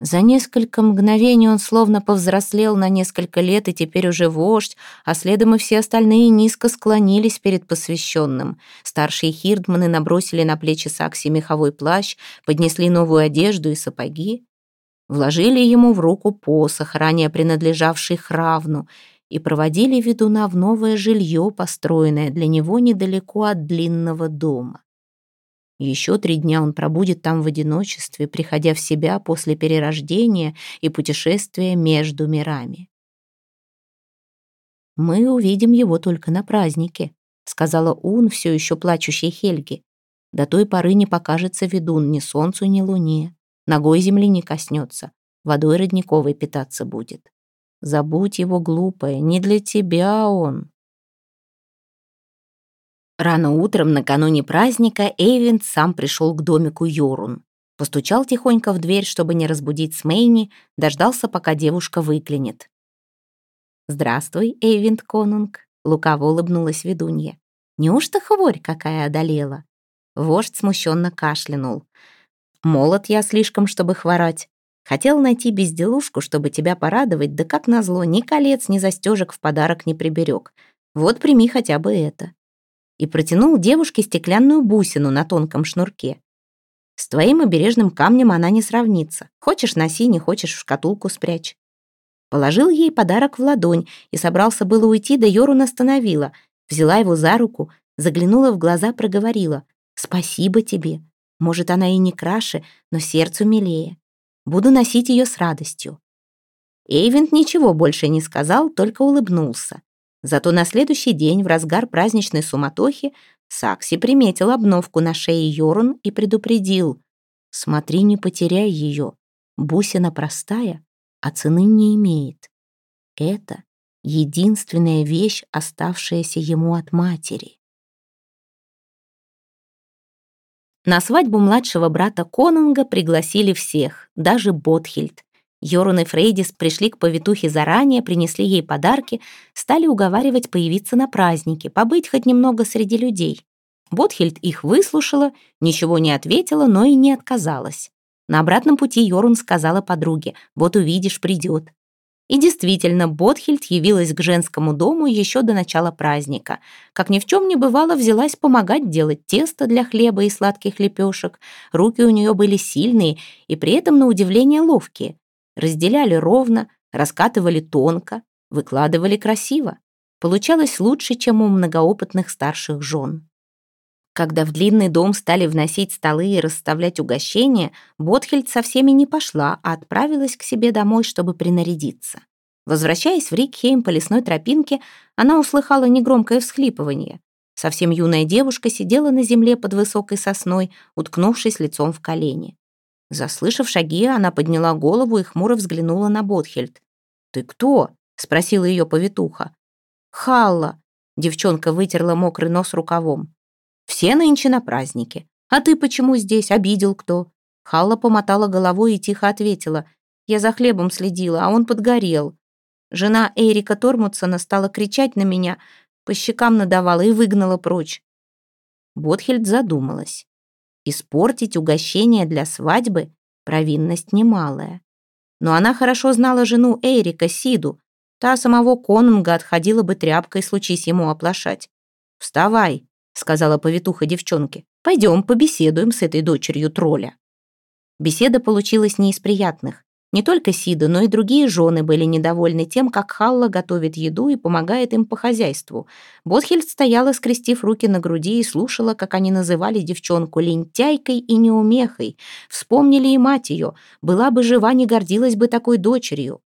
За несколько мгновений он словно повзрослел на несколько лет и теперь уже вождь, а следом и все остальные низко склонились перед посвященным. Старшие хирдманы набросили на плечи Сакси меховой плащ, поднесли новую одежду и сапоги вложили ему в руку посох, ранее принадлежавший Хравну, и проводили ведуна в новое жилье, построенное для него недалеко от длинного дома. Еще три дня он пробудет там в одиночестве, приходя в себя после перерождения и путешествия между мирами. «Мы увидим его только на празднике», — сказала Ун, все еще плачущей Хельги. «До той поры не покажется ведун ни солнцу, ни луне. Ногой земли не коснется, водой родниковой питаться будет. Забудь его, глупое, не для тебя он. Рано утром, накануне праздника, Эйвент сам пришел к домику Йорун. Постучал тихонько в дверь, чтобы не разбудить Смейни, дождался, пока девушка выглянет. «Здравствуй, Эйвент Конунг», — лукаво улыбнулась ведунья. «Неужто хворь какая одолела?» Вождь смущенно кашлянул. «Молод я слишком, чтобы хворать. Хотел найти безделушку, чтобы тебя порадовать, да как назло, ни колец, ни застежек в подарок не приберег. Вот прими хотя бы это» и протянул девушке стеклянную бусину на тонком шнурке. «С твоим обережным камнем она не сравнится. Хочешь — носи, не хочешь — в шкатулку спрячь». Положил ей подарок в ладонь и собрался было уйти, да Йорун остановила. Взяла его за руку, заглянула в глаза, проговорила. «Спасибо тебе. Может, она и не краше, но сердцу милее. Буду носить ее с радостью». Эйвент ничего больше не сказал, только улыбнулся. Зато на следующий день, в разгар праздничной суматохи, Сакси приметил обновку на шее Йорун и предупредил. «Смотри, не потеряй ее. Бусина простая, а цены не имеет. Это единственная вещь, оставшаяся ему от матери». На свадьбу младшего брата Конунга пригласили всех, даже Ботхильд. Йорун и Фрейдис пришли к повитухе заранее, принесли ей подарки, стали уговаривать появиться на празднике, побыть хоть немного среди людей. Ботхельд их выслушала, ничего не ответила, но и не отказалась. На обратном пути Йорун сказала подруге, вот увидишь, придет. И действительно, Ботхельд явилась к женскому дому еще до начала праздника. Как ни в чем не бывало, взялась помогать делать тесто для хлеба и сладких лепешек. Руки у нее были сильные и при этом, на удивление, ловкие разделяли ровно, раскатывали тонко, выкладывали красиво. Получалось лучше, чем у многоопытных старших жен. Когда в длинный дом стали вносить столы и расставлять угощения, Ботхельд со всеми не пошла, а отправилась к себе домой, чтобы принарядиться. Возвращаясь в Рикхейм по лесной тропинке, она услыхала негромкое всхлипывание. Совсем юная девушка сидела на земле под высокой сосной, уткнувшись лицом в колени. Заслышав шаги, она подняла голову и хмуро взглянула на Ботхельд. «Ты кто?» — спросила ее повитуха. «Халла!» — девчонка вытерла мокрый нос рукавом. «Все нынче на празднике. А ты почему здесь? Обидел кто?» Халла помотала головой и тихо ответила. «Я за хлебом следила, а он подгорел. Жена Эрика Тормутсона стала кричать на меня, по щекам надавала и выгнала прочь». Ботхельд задумалась. Испортить угощение для свадьбы — провинность немалая. Но она хорошо знала жену Эрика, Сиду. Та самого конунга отходила бы тряпкой, случись ему оплошать. «Вставай», — сказала повитуха девчонке. «Пойдем побеседуем с этой дочерью тролля». Беседа получилась не из приятных. Не только Сида, но и другие жены были недовольны тем, как Халла готовит еду и помогает им по хозяйству. Ботхельд стояла, скрестив руки на груди, и слушала, как они называли девчонку лентяйкой и неумехой. Вспомнили и мать ее. Была бы жива, не гордилась бы такой дочерью.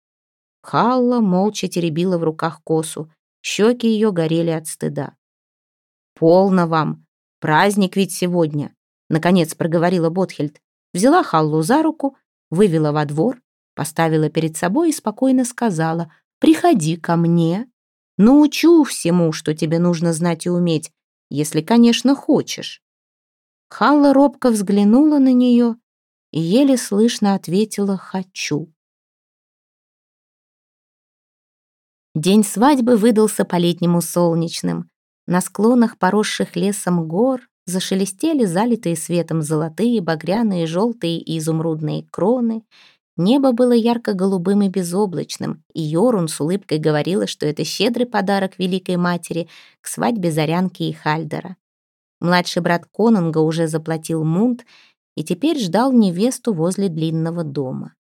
Халла молча теребила в руках косу. Щеки ее горели от стыда. «Полно вам! Праздник ведь сегодня!» Наконец проговорила Ботхельд. Взяла Халлу за руку, вывела во двор, поставила перед собой и спокойно сказала «Приходи ко мне, научу всему, что тебе нужно знать и уметь, если, конечно, хочешь». Халла робко взглянула на нее и еле слышно ответила «хочу». День свадьбы выдался по-летнему солнечным. На склонах, поросших лесом гор, зашелестели залитые светом золотые, багряные, желтые и изумрудные кроны, Небо было ярко-голубым и безоблачным, и Йорун с улыбкой говорила, что это щедрый подарок Великой Матери к свадьбе Зарянки и Хальдера. Младший брат Конунга уже заплатил мунт и теперь ждал невесту возле длинного дома.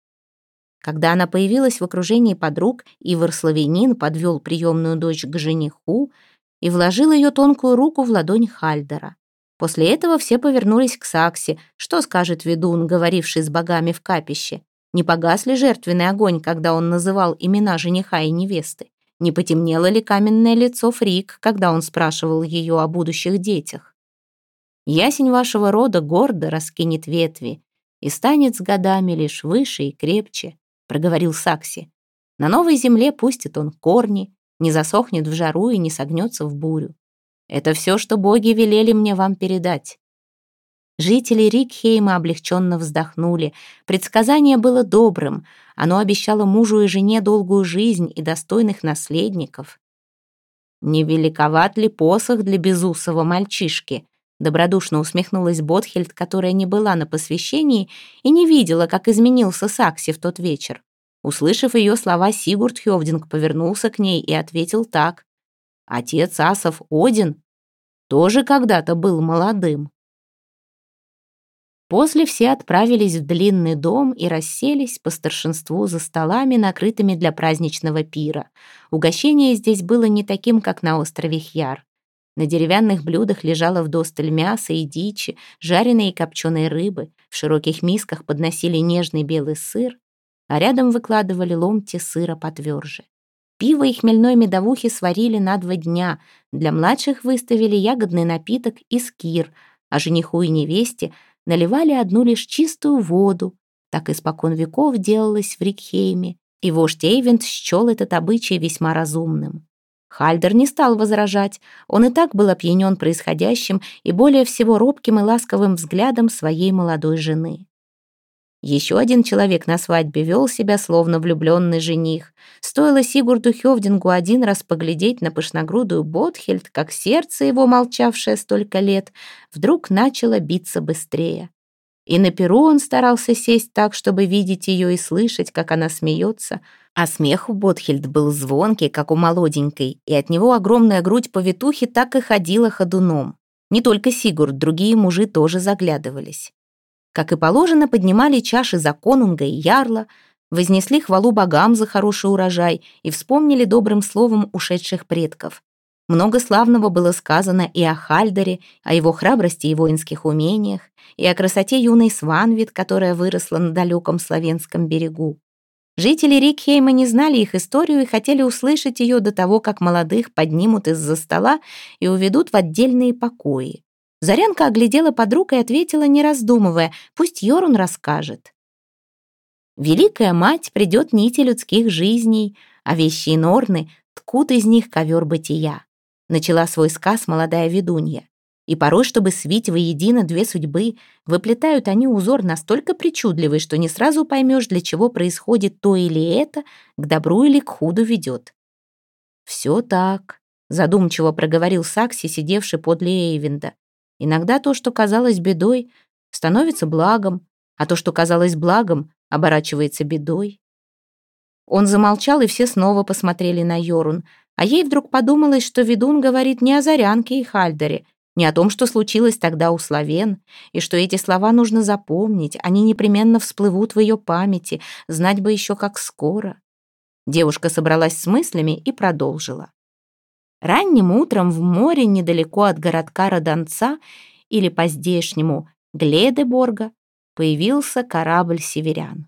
Когда она появилась в окружении подруг, Ивар Славянин подвел приемную дочь к жениху и вложил ее тонкую руку в ладонь Хальдера. После этого все повернулись к Саксе, что скажет ведун, говоривший с богами в капище. Не погас ли жертвенный огонь, когда он называл имена жениха и невесты? Не потемнело ли каменное лицо Фрик, когда он спрашивал ее о будущих детях? Ясень вашего рода гордо раскинет ветви и станет с годами лишь выше и крепче, проговорил Сакси. На новой земле пустит он корни, не засохнет в жару и не согнется в бурю. Это все, что боги велели мне вам передать». Жители Рикхейма облегченно вздохнули. Предсказание было добрым. Оно обещало мужу и жене долгую жизнь и достойных наследников. «Не великоват ли посох для безусого мальчишки?» Добродушно усмехнулась Ботхельд, которая не была на посвящении и не видела, как изменился Сакси в тот вечер. Услышав ее слова, Сигурд Хёвдинг повернулся к ней и ответил так. «Отец Асов Один тоже когда-то был молодым». После все отправились в длинный дом и расселись по старшинству за столами, накрытыми для праздничного пира. Угощение здесь было не таким, как на острове Хьяр. На деревянных блюдах лежало вдосталь мяса и дичи, жареной и копченой рыбы, в широких мисках подносили нежный белый сыр, а рядом выкладывали ломти сыра потверже. Пиво и хмельной медовухи сварили на два дня, для младших выставили ягодный напиток и скир, а жениху и невесте наливали одну лишь чистую воду. Так испокон веков делалось в Рикхейме, и вождь Эйвент счел этот обычай весьма разумным. Хальдер не стал возражать, он и так был опьянен происходящим и более всего робким и ласковым взглядом своей молодой жены. Еще один человек на свадьбе вел себя словно влюбленный жених. Стоило Сигурду Хевдингу один раз поглядеть на пышногрудую Ботхельд, как сердце его, молчавшее столько лет, вдруг начало биться быстрее. И на перу он старался сесть так, чтобы видеть ее и слышать, как она смеется, а смех у Ботхельд был звонкий, как у молоденькой, и от него огромная грудь повитухи так и ходила ходуном. Не только Сигурд, другие мужи тоже заглядывались. Как и положено, поднимали чаши за конунга и ярла, вознесли хвалу богам за хороший урожай и вспомнили добрым словом ушедших предков. Много славного было сказано и о Хальдере, о его храбрости и воинских умениях, и о красоте юной Сванвит, которая выросла на далеком славянском берегу. Жители Рикхейма не знали их историю и хотели услышать ее до того, как молодых поднимут из-за стола и уведут в отдельные покои. Зарянка оглядела подруг и ответила, не раздумывая, пусть Йорун расскажет. Великая мать придет нити людских жизней, а вещи и норны ткут из них ковер бытия. Начала свой сказ молодая ведунья. И порой, чтобы свить воедино две судьбы, выплетают они узор настолько причудливый, что не сразу поймешь, для чего происходит то или это, к добру или к худу ведет. «Все так», — задумчиво проговорил Сакси, сидевший подле Эйвинда. Иногда то, что казалось бедой, становится благом, а то, что казалось благом, оборачивается бедой. Он замолчал, и все снова посмотрели на Йорун, а ей вдруг подумалось, что ведун говорит не о Зарянке и Хальдере, не о том, что случилось тогда у славен, и что эти слова нужно запомнить, они непременно всплывут в ее памяти, знать бы еще как скоро. Девушка собралась с мыслями и продолжила. Ранним утром в море недалеко от городка Родонца или по-здешнему Гледеборга появился корабль северян.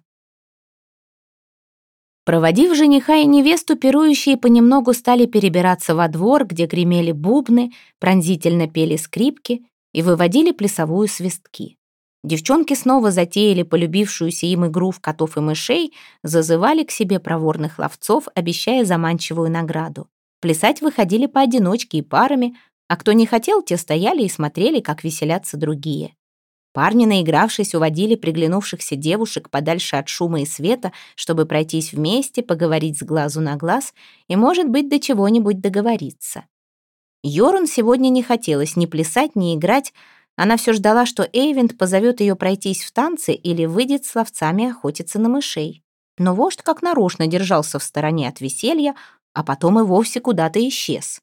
Проводив жениха и невесту, пирующие понемногу стали перебираться во двор, где гремели бубны, пронзительно пели скрипки и выводили плясовую свистки. Девчонки снова затеяли полюбившуюся им игру в котов и мышей, зазывали к себе проворных ловцов, обещая заманчивую награду. Плясать выходили поодиночке и парами, а кто не хотел, те стояли и смотрели, как веселятся другие. Парни, наигравшись, уводили приглянувшихся девушек подальше от шума и света, чтобы пройтись вместе, поговорить с глазу на глаз и, может быть, до чего-нибудь договориться. Йорун сегодня не хотелось ни плясать, ни играть. Она все ждала, что Эйвент позовет ее пройтись в танцы или выйдет с ловцами охотиться на мышей. Но вождь как нарочно держался в стороне от веселья, а потом и вовсе куда-то исчез.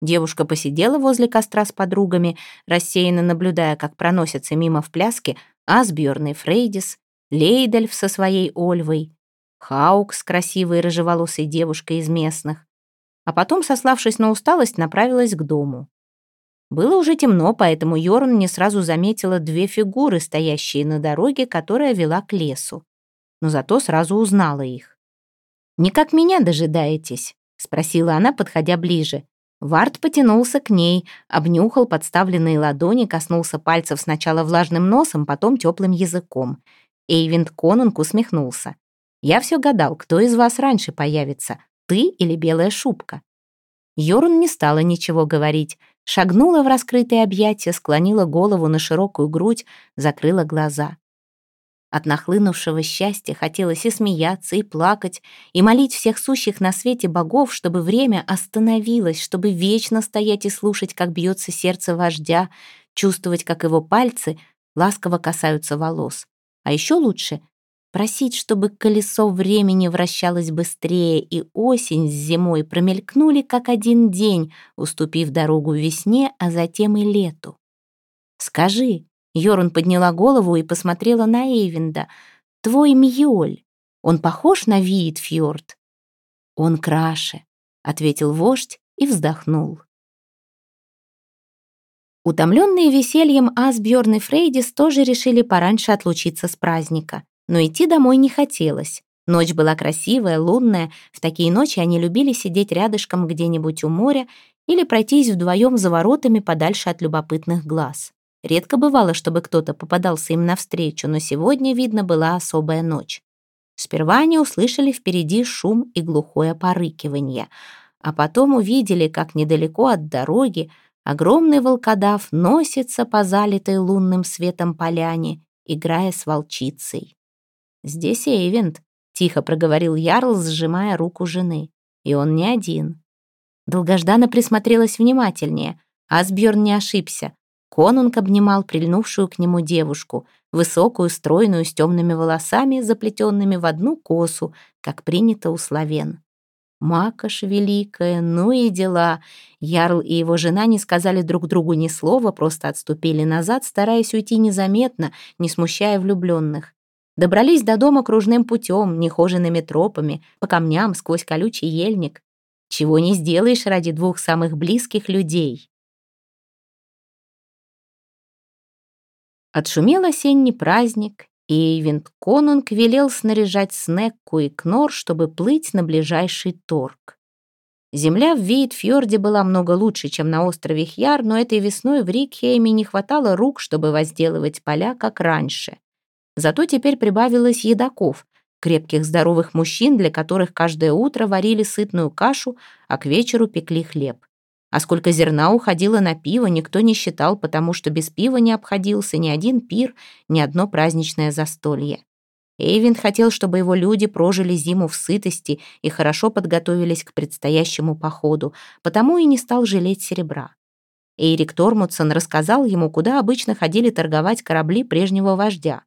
Девушка посидела возле костра с подругами, рассеянно наблюдая, как проносятся мимо в пляске Асбjörn и Фрейдис, Лейдельф со своей Ольвой, Хаук с красивой рыжеволосой девушкой из местных. А потом, сославшись на усталость, направилась к дому. Было уже темно, поэтому Йорн не сразу заметила две фигуры, стоящие на дороге, которая вела к лесу. Но зато сразу узнала их. «Не как меня дожидаетесь?» — спросила она, подходя ближе. Вард потянулся к ней, обнюхал подставленные ладони, коснулся пальцев сначала влажным носом, потом теплым языком. Эйвинд Конунг усмехнулся. «Я все гадал, кто из вас раньше появится, ты или белая шубка?» Йорун не стала ничего говорить. шагнула в раскрытые объятия, склонила голову на широкую грудь, закрыла глаза. От нахлынувшего счастья хотелось и смеяться, и плакать, и молить всех сущих на свете богов, чтобы время остановилось, чтобы вечно стоять и слушать, как бьется сердце вождя, чувствовать, как его пальцы ласково касаются волос. А еще лучше просить, чтобы колесо времени вращалось быстрее, и осень с зимой промелькнули как один день, уступив дорогу весне, а затем и лету. «Скажи», Йорун подняла голову и посмотрела на Эйвинда. «Твой Мьёль, он похож на Виитфьорд?» «Он краше», — ответил вождь и вздохнул. Утомленные весельем Асбjörn и Фрейдис тоже решили пораньше отлучиться с праздника. Но идти домой не хотелось. Ночь была красивая, лунная. В такие ночи они любили сидеть рядышком где-нибудь у моря или пройтись вдвоем за воротами подальше от любопытных глаз. Редко бывало, чтобы кто-то попадался им навстречу, но сегодня, видно, была особая ночь. Сперва они услышали впереди шум и глухое порыкивание, а потом увидели, как недалеко от дороги огромный волкодав носится по залитой лунным светом поляне, играя с волчицей. «Здесь Эйвент», — тихо проговорил Ярл, сжимая руку жены. «И он не один». Долгождана присмотрелась внимательнее. Асбjörn не ошибся. Конунг обнимал прильнувшую к нему девушку, высокую, стройную, с темными волосами, заплетенными в одну косу, как принято у славян. Макаш великая, ну и дела. Ярл и его жена не сказали друг другу ни слова, просто отступили назад, стараясь уйти незаметно, не смущая влюбленных. Добрались до дома кружным путем, нехоженными тропами, по камням сквозь колючий ельник. Чего не сделаешь ради двух самых близких людей. Отшумел осенний праздник, и Эйвент Конунг велел снаряжать Снекку и Кнор, чтобы плыть на ближайший торг. Земля в Вейтфьорде была много лучше, чем на острове Хьяр, но этой весной в Рикхейме не хватало рук, чтобы возделывать поля, как раньше. Зато теперь прибавилось едоков, крепких здоровых мужчин, для которых каждое утро варили сытную кашу, а к вечеру пекли хлеб. А сколько зерна уходило на пиво, никто не считал, потому что без пива не обходился ни один пир, ни одно праздничное застолье. Эйвинд хотел, чтобы его люди прожили зиму в сытости и хорошо подготовились к предстоящему походу, потому и не стал жалеть серебра. Эйрик Тормутсон рассказал ему, куда обычно ходили торговать корабли прежнего вождя.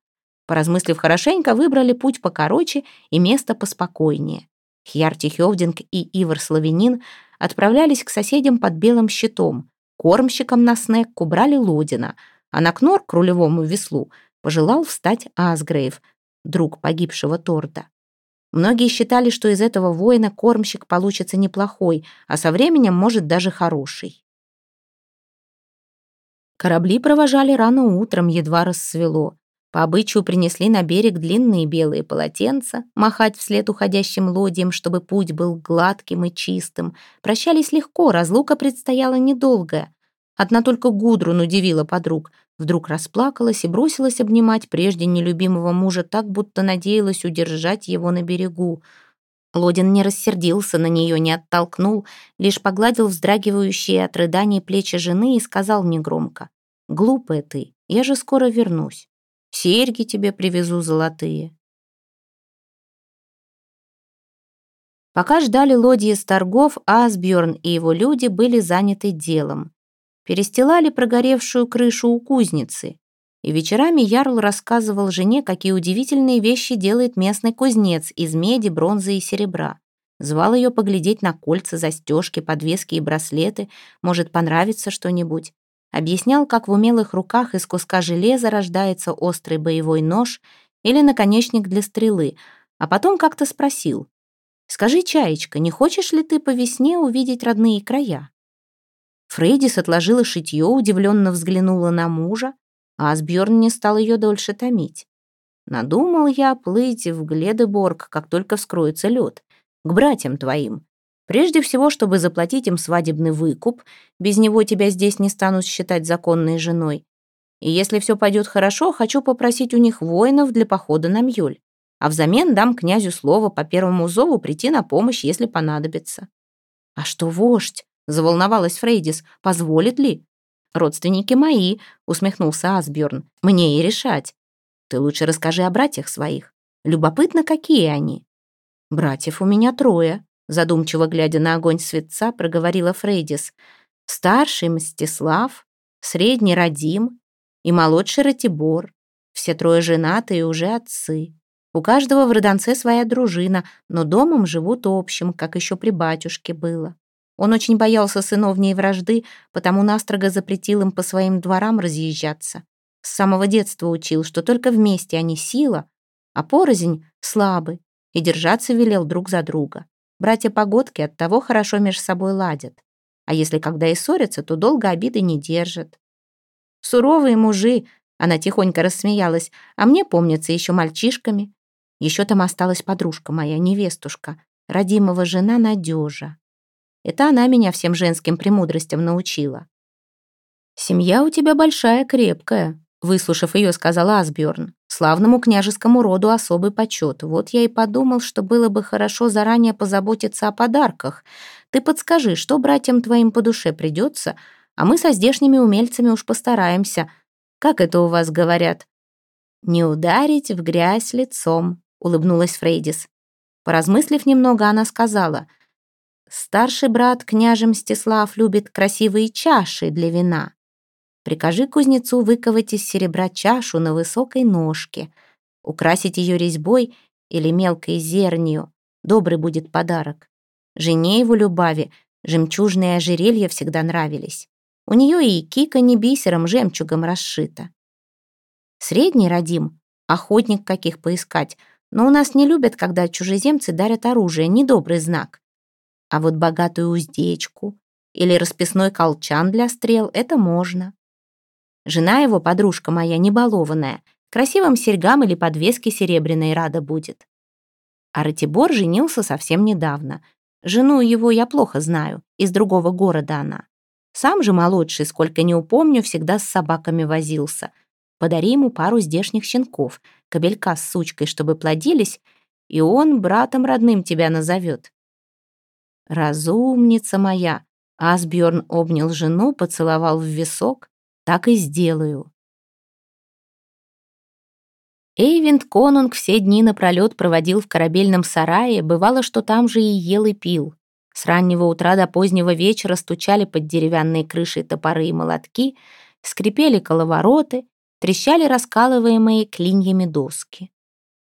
Поразмыслив хорошенько, выбрали путь покороче и место поспокойнее. Хьярти Хёвдинг и Ивар Славянин отправлялись к соседям под белым щитом. Кормщиком на снэк брали Лодина, а на Кнор, к рулевому веслу, пожелал встать Асгрейв, друг погибшего Торда. Многие считали, что из этого воина кормщик получится неплохой, а со временем, может, даже хороший. Корабли провожали рано утром, едва рассвело. По обычаю принесли на берег длинные белые полотенца, махать вслед уходящим лодьям, чтобы путь был гладким и чистым. Прощались легко, разлука предстояла недолгая. Одна только Гудрун удивила подруг. Вдруг расплакалась и бросилась обнимать прежде нелюбимого мужа так, будто надеялась удержать его на берегу. Лодин не рассердился на нее, не оттолкнул, лишь погладил вздрагивающие от рыданий плечи жены и сказал негромко. «Глупая ты, я же скоро вернусь». Серьги тебе привезу золотые. Пока ждали лодьи с торгов, Асбjörn и его люди были заняты делом. Перестилали прогоревшую крышу у кузницы. И вечерами Ярл рассказывал жене, какие удивительные вещи делает местный кузнец из меди, бронзы и серебра. Звал ее поглядеть на кольца, застежки, подвески и браслеты. Может, понравится что-нибудь. Объяснял, как в умелых руках из куска железа рождается острый боевой нож или наконечник для стрелы, а потом как-то спросил. «Скажи, Чаечка, не хочешь ли ты по весне увидеть родные края?» Фрейдис отложила шитье, удивленно взглянула на мужа, а Асбjörn не стал ее дольше томить. Надумал я плыть в Гледеборг, как только вскроется лед, к братьям твоим. Прежде всего, чтобы заплатить им свадебный выкуп, без него тебя здесь не станут считать законной женой. И если все пойдет хорошо, хочу попросить у них воинов для похода на Мьёль. А взамен дам князю слово по первому зову прийти на помощь, если понадобится. А что вождь? заволновалась Фрейдис. «Позволит ли?» «Родственники мои», — усмехнулся Асбjörn. «Мне и решать. Ты лучше расскажи о братьях своих. Любопытно, какие они». «Братьев у меня трое», — задумчиво глядя на огонь светца, проговорила Фрейдис. «Старший Мстислав, средний Радим и молодший Ратибор. Все трое женаты и уже отцы. У каждого в Родонце своя дружина, но домом живут общим, как еще при батюшке было. Он очень боялся сыновней вражды, потому настрого запретил им по своим дворам разъезжаться. С самого детства учил, что только вместе они сила, а порознь слабы, и держаться велел друг за друга. Братья Погодки от того хорошо меж собой ладят. А если когда и ссорятся, то долго обиды не держат. Суровые мужи, она тихонько рассмеялась, а мне помнится еще мальчишками. Еще там осталась подружка моя, невестушка, родимого жена Надежа. Это она меня всем женским премудростям научила. «Семья у тебя большая, крепкая», — выслушав ее, сказал Асбjörn. «Славному княжескому роду особый почет. Вот я и подумал, что было бы хорошо заранее позаботиться о подарках. Ты подскажи, что братьям твоим по душе придется, а мы со здешними умельцами уж постараемся. Как это у вас говорят?» «Не ударить в грязь лицом», улыбнулась Фрейдис. Поразмыслив немного, она сказала, «Старший брат, княже Мстислав, любит красивые чаши для вина. Прикажи кузнецу выковать из серебра чашу на высокой ножке, украсить ее резьбой или мелкой зернью. Добрый будет подарок. Жене его Любави жемчужные ожерелья всегда нравились. У нее и кика не бисером, жемчугом расшита. Средний родим, охотник каких поискать — но у нас не любят, когда чужеземцы дарят оружие, недобрый знак. А вот богатую уздечку или расписной колчан для стрел — это можно. Жена его, подружка моя, небалованная, красивым серьгам или подвеске серебряной рада будет. А Ратибор женился совсем недавно. Жену его я плохо знаю, из другого города она. Сам же молодший, сколько не упомню, всегда с собаками возился. Подари ему пару здешних щенков, кобелька с сучкой, чтобы плодились, и он братом родным тебя назовет. Разумница моя, Асбjörn обнял жену, поцеловал в висок. Так и сделаю. Эйвинд Конунг все дни напролет проводил в корабельном сарае, бывало, что там же и ел и пил. С раннего утра до позднего вечера стучали под деревянные крыши топоры и молотки, скрипели коловороты, трещали раскалываемые клиньями доски.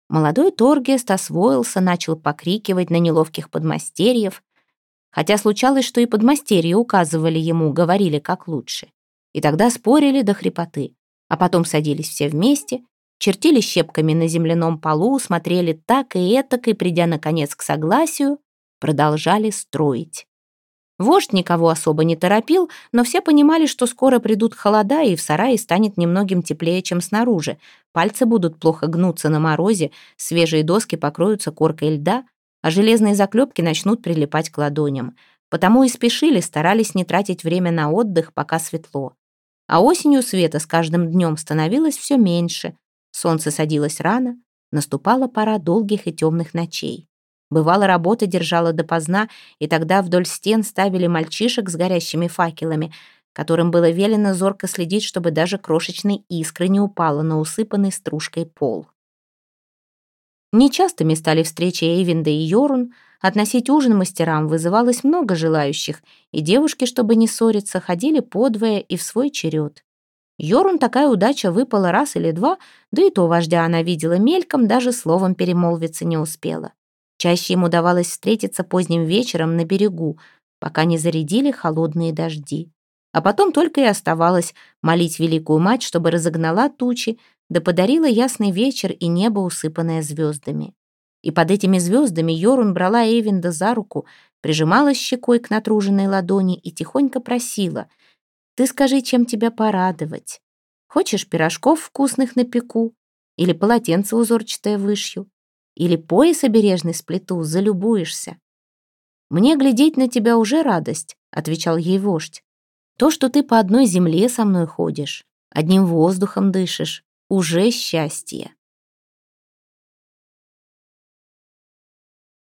Молодой Торгест освоился, начал покрикивать на неловких подмастерьев, хотя случалось, что и подмастерья указывали ему, говорили как лучше. И тогда спорили до хрипоты, а потом садились все вместе, чертили щепками на земляном полу, смотрели так и этак, и, придя, наконец, к согласию, продолжали строить. Вождь никого особо не торопил, но все понимали, что скоро придут холода, и в сарае станет немногим теплее, чем снаружи. Пальцы будут плохо гнуться на морозе, свежие доски покроются коркой льда, а железные заклепки начнут прилипать к ладоням. Потому и спешили, старались не тратить время на отдых, пока светло. А осенью света с каждым днем становилось все меньше. Солнце садилось рано, наступала пора долгих и темных ночей. Бывало, работа держала допоздна, и тогда вдоль стен ставили мальчишек с горящими факелами, которым было велено зорко следить, чтобы даже крошечной искры не упала на усыпанный стружкой пол. Нечастыми стали встречи Эйвинда и Йорун, относить ужин мастерам вызывалось много желающих, и девушки, чтобы не ссориться, ходили подвое и в свой черед. Йорун такая удача выпала раз или два, да и то вождя она видела мельком, даже словом перемолвиться не успела. Чаще ему давалось встретиться поздним вечером на берегу, пока не зарядили холодные дожди. А потом только и оставалось молить Великую Мать, чтобы разогнала тучи, да подарила ясный вечер и небо, усыпанное звездами. И под этими звездами Йорун брала Эйвинда за руку, прижималась щекой к натруженной ладони и тихонько просила «Ты скажи, чем тебя порадовать? Хочешь пирожков вкусных напеку? Или полотенце узорчатое вышью? Или пояс обережный сплету, залюбуешься. «Мне глядеть на тебя уже радость», — отвечал ей вождь. «То, что ты по одной земле со мной ходишь, одним воздухом дышишь, уже счастье».